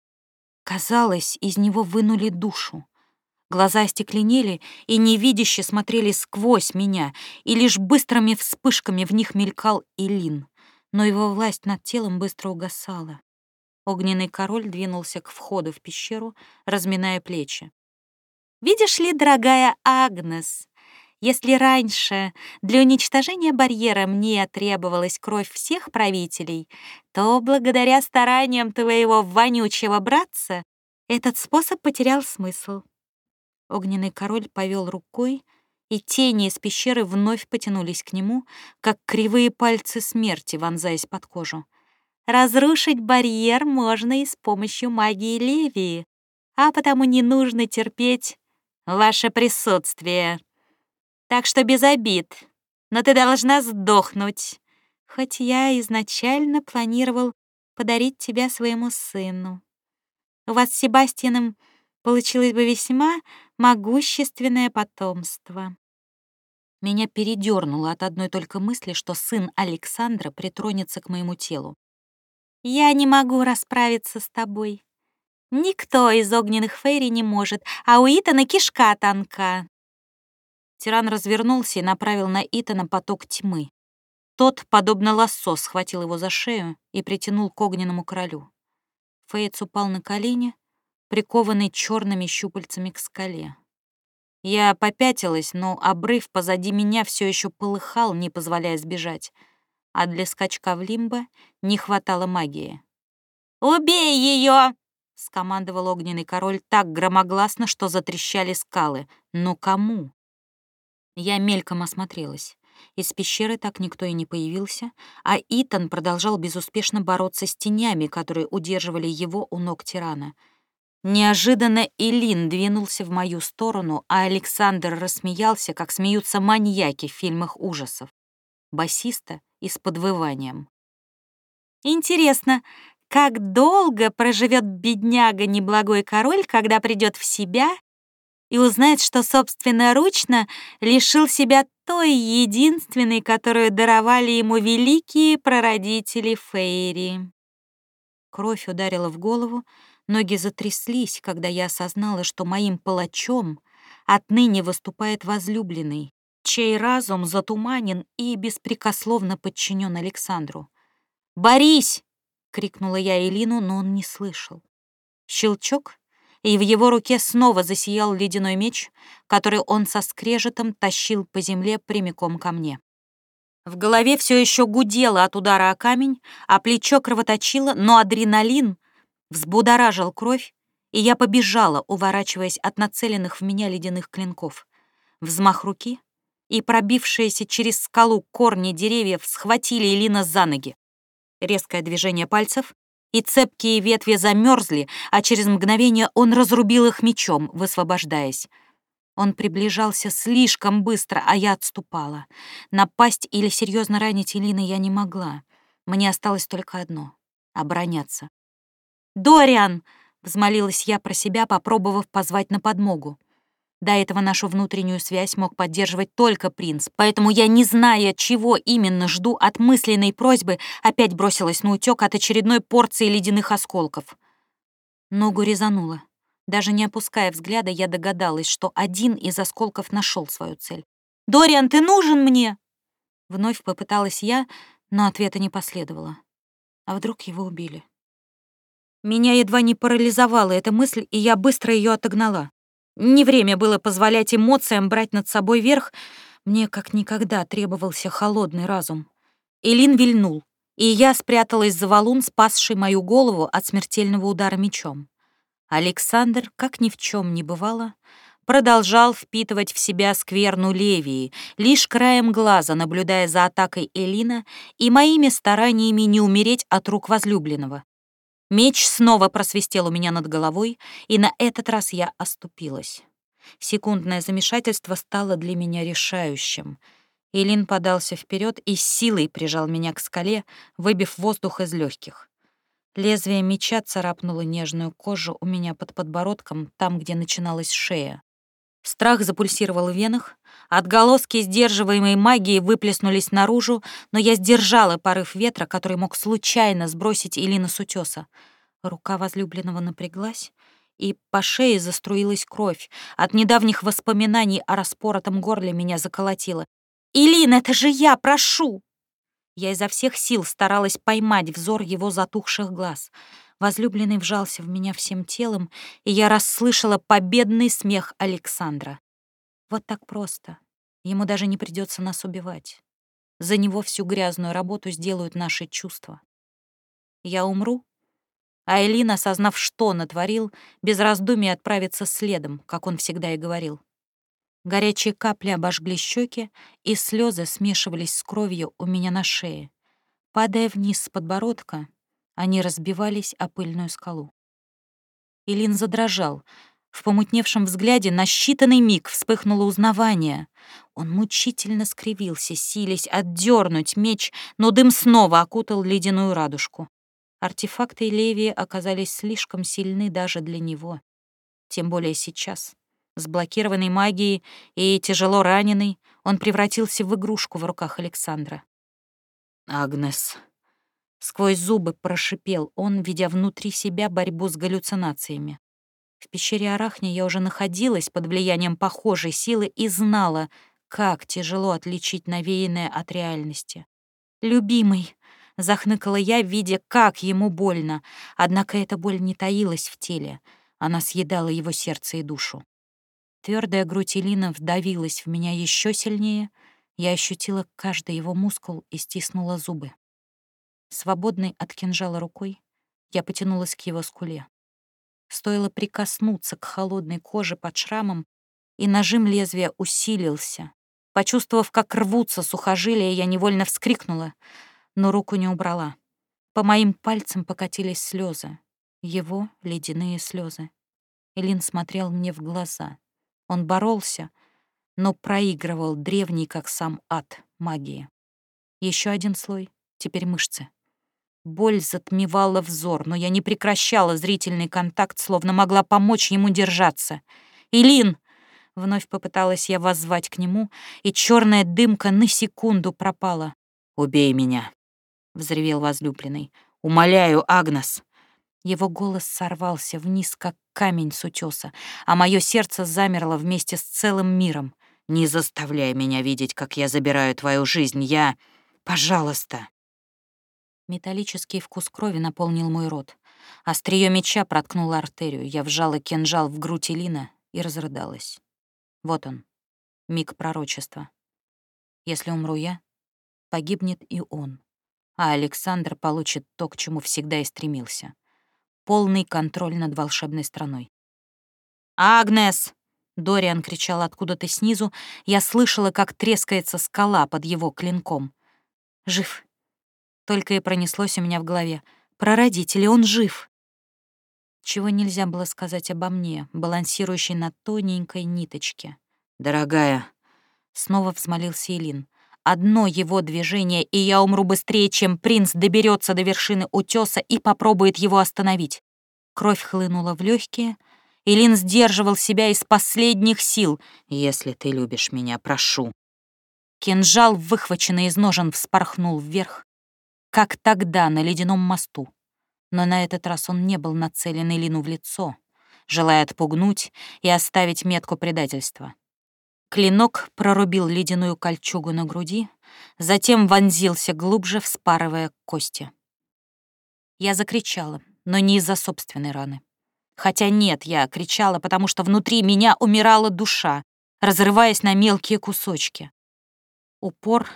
Казалось, из него вынули душу. Глаза остекленели и невидяще смотрели сквозь меня, и лишь быстрыми вспышками в них мелькал Элин но его власть над телом быстро угасала. Огненный король двинулся к входу в пещеру, разминая плечи. «Видишь ли, дорогая Агнес, Если раньше для уничтожения барьера мне требовалась кровь всех правителей, то благодаря стараниям твоего вонючего братца этот способ потерял смысл. Огненный король повел рукой, и тени из пещеры вновь потянулись к нему, как кривые пальцы смерти, вонзаясь под кожу. Разрушить барьер можно и с помощью магии Левии, а потому не нужно терпеть ваше присутствие. Так что без обид, но ты должна сдохнуть. Хоть я изначально планировал подарить тебя своему сыну. У вас с Себастьяном получилось бы весьма могущественное потомство. Меня передернуло от одной только мысли, что сын Александра притронется к моему телу. «Я не могу расправиться с тобой. Никто из огненных фейри не может, а у Итана кишка тонка. Тиран развернулся и направил на Итана поток тьмы. Тот, подобно лассо, схватил его за шею и притянул к огненному королю. Фейц упал на колени, прикованный черными щупальцами к скале. Я попятилась, но обрыв позади меня все еще полыхал, не позволяя сбежать, а для скачка в лимбо не хватало магии. «Убей ее! скомандовал огненный король так громогласно, что затрещали скалы. «Но кому?» Я мельком осмотрелась. Из пещеры так никто и не появился, а Итан продолжал безуспешно бороться с тенями, которые удерживали его у ног тирана. Неожиданно Илин двинулся в мою сторону, а Александр рассмеялся, как смеются маньяки в фильмах ужасов. Басиста и с подвыванием. «Интересно, как долго проживет бедняга неблагой король, когда придет в себя и узнает, что собственноручно лишил себя той единственной, которую даровали ему великие прародители Фейри. Кровь ударила в голову, ноги затряслись, когда я осознала, что моим палачом отныне выступает возлюбленный, чей разум затуманен и беспрекословно подчинен Александру. «Борись!» — крикнула я Элину, но он не слышал. Щелчок, и в его руке снова засиял ледяной меч, который он со скрежетом тащил по земле прямиком ко мне. В голове все еще гудело от удара о камень, а плечо кровоточило, но адреналин взбудоражил кровь, и я побежала, уворачиваясь от нацеленных в меня ледяных клинков. Взмах руки, и пробившиеся через скалу корни деревьев схватили Элина за ноги. Резкое движение пальцев, и цепкие ветви замерзли, а через мгновение он разрубил их мечом, высвобождаясь. Он приближался слишком быстро, а я отступала. Напасть или серьезно ранить Элины я не могла. Мне осталось только одно — обороняться. «Дориан!» — взмолилась я про себя, попробовав позвать на подмогу. До этого нашу внутреннюю связь мог поддерживать только принц, поэтому я, не зная, чего именно жду от мысленной просьбы, опять бросилась на утёк от очередной порции ледяных осколков. Ногу резануло. Даже не опуская взгляда, я догадалась, что один из осколков нашел свою цель. «Дориан, ты нужен мне!» Вновь попыталась я, но ответа не последовало. А вдруг его убили? Меня едва не парализовала эта мысль, и я быстро ее отогнала. Не время было позволять эмоциям брать над собой верх, мне как никогда требовался холодный разум. Элин вильнул, и я спряталась за валун, спасший мою голову от смертельного удара мечом. Александр, как ни в чем не бывало, продолжал впитывать в себя скверну Левии, лишь краем глаза наблюдая за атакой Элина и моими стараниями не умереть от рук возлюбленного. Меч снова просвистел у меня над головой, и на этот раз я оступилась. Секундное замешательство стало для меня решающим. Илин подался вперед и силой прижал меня к скале, выбив воздух из легких. Лезвие меча царапнуло нежную кожу у меня под подбородком, там, где начиналась шея. Страх запульсировал в венах, отголоски сдерживаемой магии выплеснулись наружу, но я сдержала порыв ветра, который мог случайно сбросить Илина с утёса. Рука возлюбленного напряглась, и по шее заструилась кровь. От недавних воспоминаний о распоротом горле меня заколотило. «Илин, это же я, прошу!» Я изо всех сил старалась поймать взор его затухших глаз — Возлюбленный вжался в меня всем телом, и я расслышала победный смех Александра. Вот так просто. Ему даже не придется нас убивать. За него всю грязную работу сделают наши чувства. Я умру, а Элина, осознав, что натворил, без раздумий отправится следом, как он всегда и говорил. Горячие капли обожгли щеки, и слезы смешивались с кровью у меня на шее. Падая вниз с подбородка, они разбивались о пыльную скалу. Илин задрожал. В помутневшем взгляде на считанный миг вспыхнуло узнавание. Он мучительно скривился, силясь отдернуть меч, но дым снова окутал ледяную радужку. Артефакты Левии оказались слишком сильны даже для него. Тем более сейчас. С блокированной магией и тяжело раненый, он превратился в игрушку в руках Александра. «Агнес», Сквозь зубы прошипел он, видя внутри себя борьбу с галлюцинациями. В пещере Арахни я уже находилась под влиянием похожей силы и знала, как тяжело отличить навеянное от реальности. «Любимый!» — захныкала я, видя, как ему больно, однако эта боль не таилась в теле, она съедала его сердце и душу. Твердая грудь Элина вдавилась в меня еще сильнее, я ощутила каждый его мускул и стиснула зубы. Свободной от кинжала рукой, я потянулась к его скуле. Стоило прикоснуться к холодной коже под шрамом, и нажим лезвия усилился. Почувствовав, как рвутся сухожилия, я невольно вскрикнула, но руку не убрала. По моим пальцам покатились слезы, его ледяные слезы. Элин смотрел мне в глаза. Он боролся, но проигрывал древний, как сам ад, магии. Еще один слой, теперь мышцы. Боль затмевала взор, но я не прекращала зрительный контакт, словно могла помочь ему держаться. «Илин!» — вновь попыталась я воззвать к нему, и черная дымка на секунду пропала. «Убей меня!» — взревел возлюбленный. «Умоляю, Агнес!» Его голос сорвался вниз, как камень с утёса, а мое сердце замерло вместе с целым миром. «Не заставляй меня видеть, как я забираю твою жизнь. Я... Пожалуйста!» Металлический вкус крови наполнил мой рот. Остриё меча проткнуло артерию. Я вжала кинжал в грудь Элина и разрыдалась. Вот он, миг пророчества. Если умру я, погибнет и он. А Александр получит то, к чему всегда и стремился. Полный контроль над волшебной страной. «Агнес!» — Дориан кричал откуда-то снизу. Я слышала, как трескается скала под его клинком. «Жив!» Только и пронеслось у меня в голове. Про родителей он жив. Чего нельзя было сказать обо мне, балансирующей на тоненькой ниточке. «Дорогая», — снова взмолился Илин. «Одно его движение, и я умру быстрее, чем принц доберется до вершины утеса и попробует его остановить». Кровь хлынула в легкие. Илин сдерживал себя из последних сил. «Если ты любишь меня, прошу». Кинжал, выхваченный из ножен, вспорхнул вверх как тогда на ледяном мосту. Но на этот раз он не был нацелен Элину в лицо, желая отпугнуть и оставить метку предательства. Клинок прорубил ледяную кольчугу на груди, затем вонзился глубже, вспарывая кости. Я закричала, но не из-за собственной раны. Хотя нет, я кричала, потому что внутри меня умирала душа, разрываясь на мелкие кусочки. Упор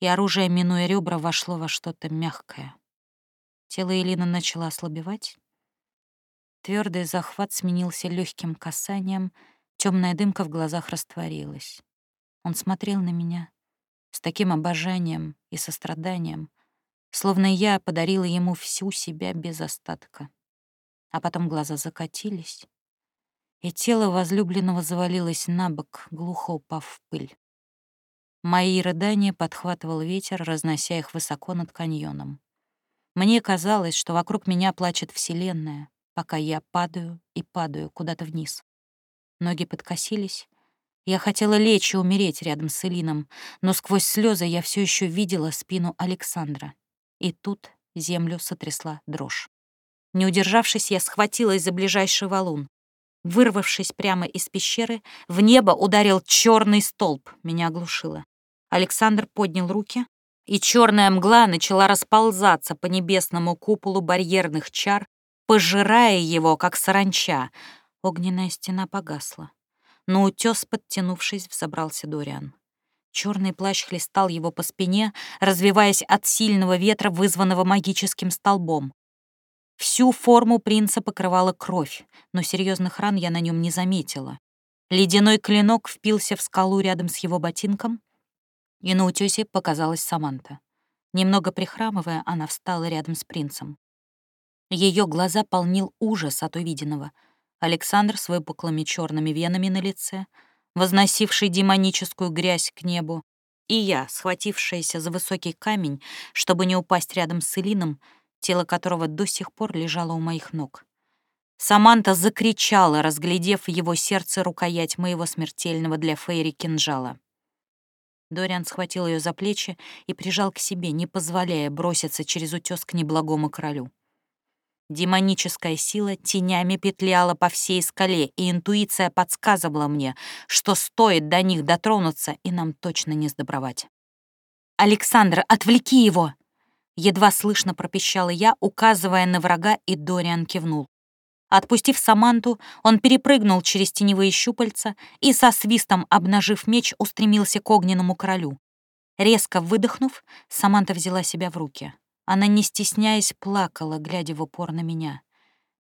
и оружие, минуя ребра, вошло во что-то мягкое. Тело Элины начало ослабевать. Твердый захват сменился легким касанием, темная дымка в глазах растворилась. Он смотрел на меня с таким обожанием и состраданием, словно я подарила ему всю себя без остатка. А потом глаза закатились, и тело возлюбленного завалилось на бок, глухо упав в пыль. Мои рыдания подхватывал ветер, разнося их высоко над каньоном. Мне казалось, что вокруг меня плачет Вселенная, пока я падаю и падаю куда-то вниз. Ноги подкосились. Я хотела лечь и умереть рядом с Элином, но сквозь слезы я все еще видела спину Александра. И тут землю сотрясла дрожь. Не удержавшись, я схватилась за ближайший валун. Вырвавшись прямо из пещеры, в небо ударил черный столб, меня оглушило. Александр поднял руки, и черная мгла начала расползаться по небесному куполу барьерных чар, пожирая его, как саранча. Огненная стена погасла. Но утес, подтянувшись, взобрался Дориан. Черный плащ хлестал его по спине, развиваясь от сильного ветра, вызванного магическим столбом. Всю форму принца покрывала кровь, но серьезных ран я на нем не заметила. Ледяной клинок впился в скалу рядом с его ботинком, и на утёсе показалась Саманта. Немного прихрамывая, она встала рядом с принцем. Ее глаза полнил ужас от увиденного. Александр с выпуклыми черными венами на лице, возносивший демоническую грязь к небу, и я, схватившаяся за высокий камень, чтобы не упасть рядом с Элином, тело которого до сих пор лежало у моих ног. Саманта закричала, разглядев в его сердце рукоять моего смертельного для Фейри кинжала. Дориан схватил ее за плечи и прижал к себе, не позволяя броситься через утес к неблагому королю. Демоническая сила тенями петляла по всей скале, и интуиция подсказывала мне, что стоит до них дотронуться, и нам точно не сдобровать. «Александр, отвлеки его!» Едва слышно пропищала я, указывая на врага, и Дориан кивнул. Отпустив Саманту, он перепрыгнул через теневые щупальца и, со свистом обнажив меч, устремился к огненному королю. Резко выдохнув, Саманта взяла себя в руки. Она, не стесняясь, плакала, глядя в упор на меня.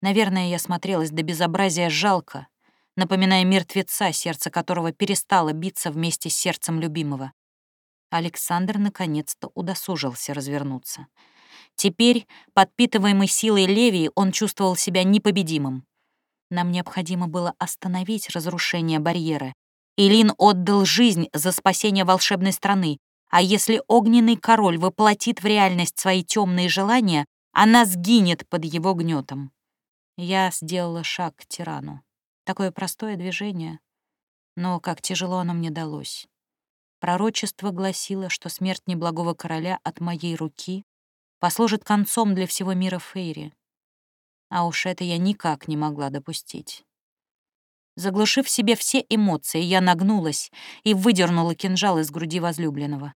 Наверное, я смотрелась до безобразия жалко, напоминая мертвеца, сердце которого перестало биться вместе с сердцем любимого. Александр наконец-то удосужился развернуться — Теперь, подпитываемый силой Левии, он чувствовал себя непобедимым. Нам необходимо было остановить разрушение барьера. Илин отдал жизнь за спасение волшебной страны, а если огненный король воплотит в реальность свои темные желания, она сгинет под его гнетом. Я сделала шаг к тирану. Такое простое движение, но как тяжело оно мне далось. Пророчество гласило, что смерть неблагого короля от моей руки послужит концом для всего мира Фейри. А уж это я никак не могла допустить. Заглушив себе все эмоции, я нагнулась и выдернула кинжал из груди возлюбленного.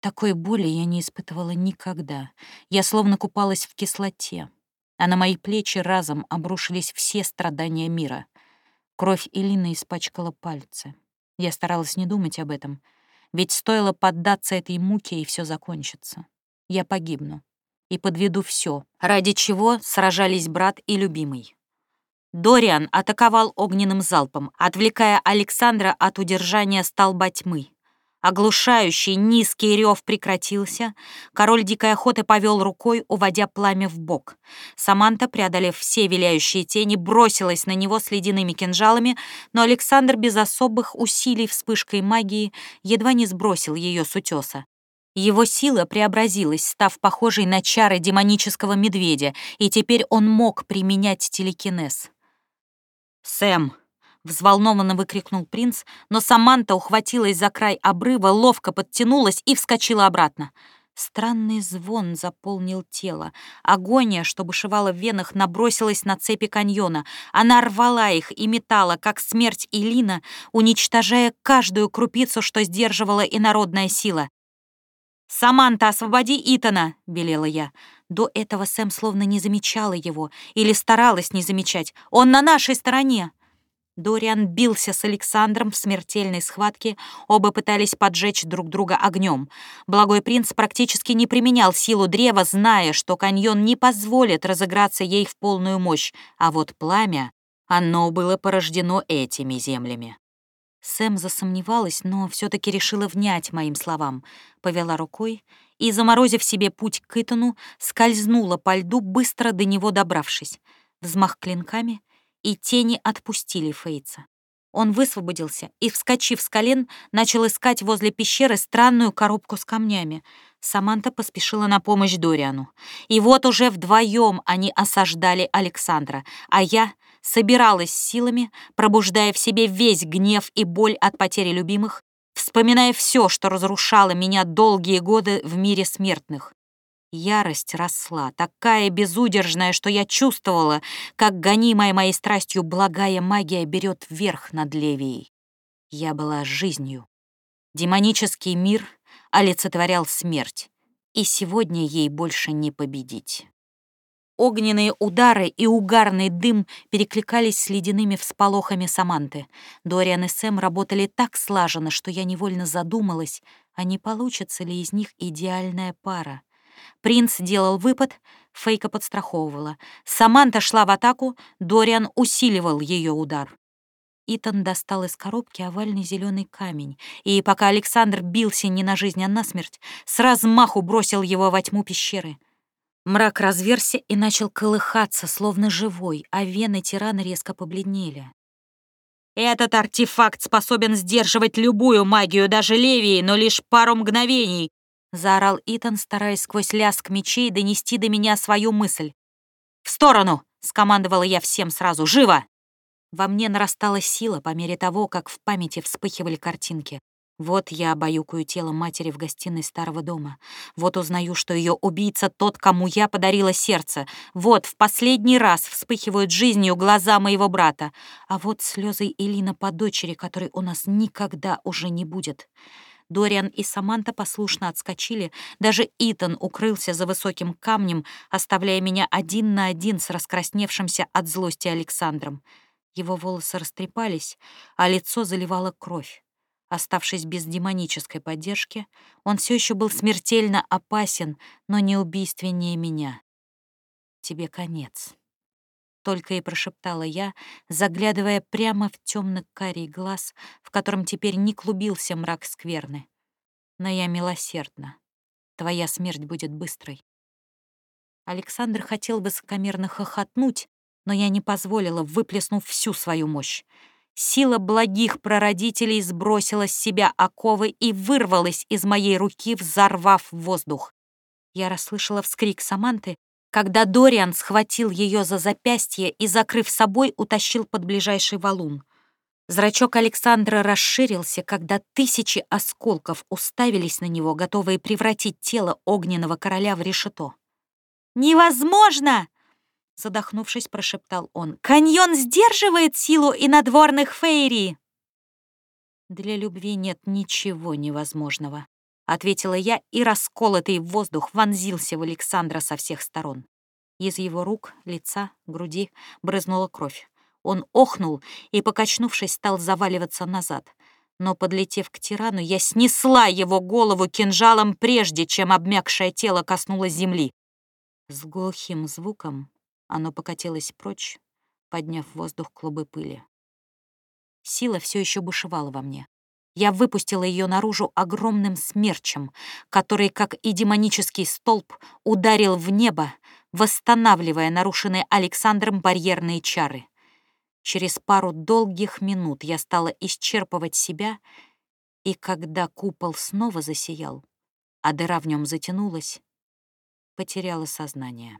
Такой боли я не испытывала никогда. Я словно купалась в кислоте, а на мои плечи разом обрушились все страдания мира. Кровь Илины испачкала пальцы. Я старалась не думать об этом, ведь стоило поддаться этой муке, и все закончится я погибну и подведу все, ради чего сражались брат и любимый. Дориан атаковал огненным залпом, отвлекая Александра от удержания столба тьмы. Оглушающий низкий рев прекратился, король дикой охоты повел рукой, уводя пламя в бок. Саманта, преодолев все виляющие тени, бросилась на него с ледяными кинжалами, но Александр без особых усилий вспышкой магии едва не сбросил ее с утеса. Его сила преобразилась, став похожей на чары демонического медведя, и теперь он мог применять телекинез. «Сэм!» — взволнованно выкрикнул принц, но Саманта ухватилась за край обрыва, ловко подтянулась и вскочила обратно. Странный звон заполнил тело. Агония, что бушевала в венах, набросилась на цепи каньона. Она рвала их и метала, как смерть Илина, уничтожая каждую крупицу, что сдерживала инородная сила. «Саманта, освободи Итана!» — велела я. До этого Сэм словно не замечала его или старалась не замечать. «Он на нашей стороне!» Дориан бился с Александром в смертельной схватке, оба пытались поджечь друг друга огнем. Благой принц практически не применял силу древа, зная, что каньон не позволит разыграться ей в полную мощь, а вот пламя, оно было порождено этими землями. Сэм засомневалась, но все таки решила внять моим словам, повела рукой и, заморозив себе путь к Итану, скользнула по льду, быстро до него добравшись. Взмах клинками, и тени отпустили Фейца. Он высвободился и, вскочив с колен, начал искать возле пещеры странную коробку с камнями. Саманта поспешила на помощь Дориану. И вот уже вдвоем они осаждали Александра, а я — собиралась силами, пробуждая в себе весь гнев и боль от потери любимых, вспоминая все, что разрушало меня долгие годы в мире смертных. Ярость росла, такая безудержная, что я чувствовала, как гонимая моей страстью благая магия берет верх над Левией. Я была жизнью. Демонический мир олицетворял смерть, и сегодня ей больше не победить. Огненные удары и угарный дым перекликались с ледяными всполохами Саманты. Дориан и Сэм работали так слаженно, что я невольно задумалась, а не получится ли из них идеальная пара. Принц делал выпад, Фейка подстраховывала. Саманта шла в атаку, Дориан усиливал ее удар. Итан достал из коробки овальный зеленый камень, и пока Александр бился не на жизнь, а на смерть, с размаху бросил его во тьму пещеры. Мрак разверся и начал колыхаться, словно живой, а вены тирана резко побледнели. «Этот артефакт способен сдерживать любую магию, даже левии, но лишь пару мгновений!» — заорал Итан, стараясь сквозь лязг мечей донести до меня свою мысль. «В сторону!» — скомандовала я всем сразу. «Живо!» Во мне нарастала сила по мере того, как в памяти вспыхивали картинки. Вот я обаюкаю тело матери в гостиной старого дома. Вот узнаю, что ее убийца тот, кому я подарила сердце. Вот в последний раз вспыхивают жизнью глаза моего брата. А вот слезы Элина по дочери, которой у нас никогда уже не будет. Дориан и Саманта послушно отскочили. Даже Итан укрылся за высоким камнем, оставляя меня один на один с раскрасневшимся от злости Александром. Его волосы растрепались, а лицо заливало кровь. Оставшись без демонической поддержки, он все еще был смертельно опасен, но не убийственнее меня. «Тебе конец», — только и прошептала я, заглядывая прямо в темно-карий глаз, в котором теперь не клубился мрак скверны. «Но я милосердна. Твоя смерть будет быстрой». Александр хотел бы скомерно хохотнуть, но я не позволила, выплеснув всю свою мощь. Сила благих прародителей сбросила с себя оковы и вырвалась из моей руки, взорвав воздух. Я расслышала вскрик Саманты, когда Дориан схватил ее за запястье и, закрыв собой, утащил под ближайший валун. Зрачок Александра расширился, когда тысячи осколков уставились на него, готовые превратить тело огненного короля в решето. «Невозможно!» Задохнувшись, прошептал он. «Каньон сдерживает силу и надворных фейри!» «Для любви нет ничего невозможного», — ответила я, и расколотый воздух вонзился в Александра со всех сторон. Из его рук, лица, груди брызнула кровь. Он охнул и, покачнувшись, стал заваливаться назад. Но, подлетев к тирану, я снесла его голову кинжалом, прежде чем обмякшее тело коснулось земли. С глухим звуком оно покатилось прочь, подняв в воздух клубы пыли. Сила все еще бушевала во мне. Я выпустила ее наружу огромным смерчем, который, как и демонический столб, ударил в небо, восстанавливая нарушенные Александром барьерные чары. Через пару долгих минут я стала исчерпывать себя, и когда купол снова засиял, а дыра в нем затянулась, потеряла сознание.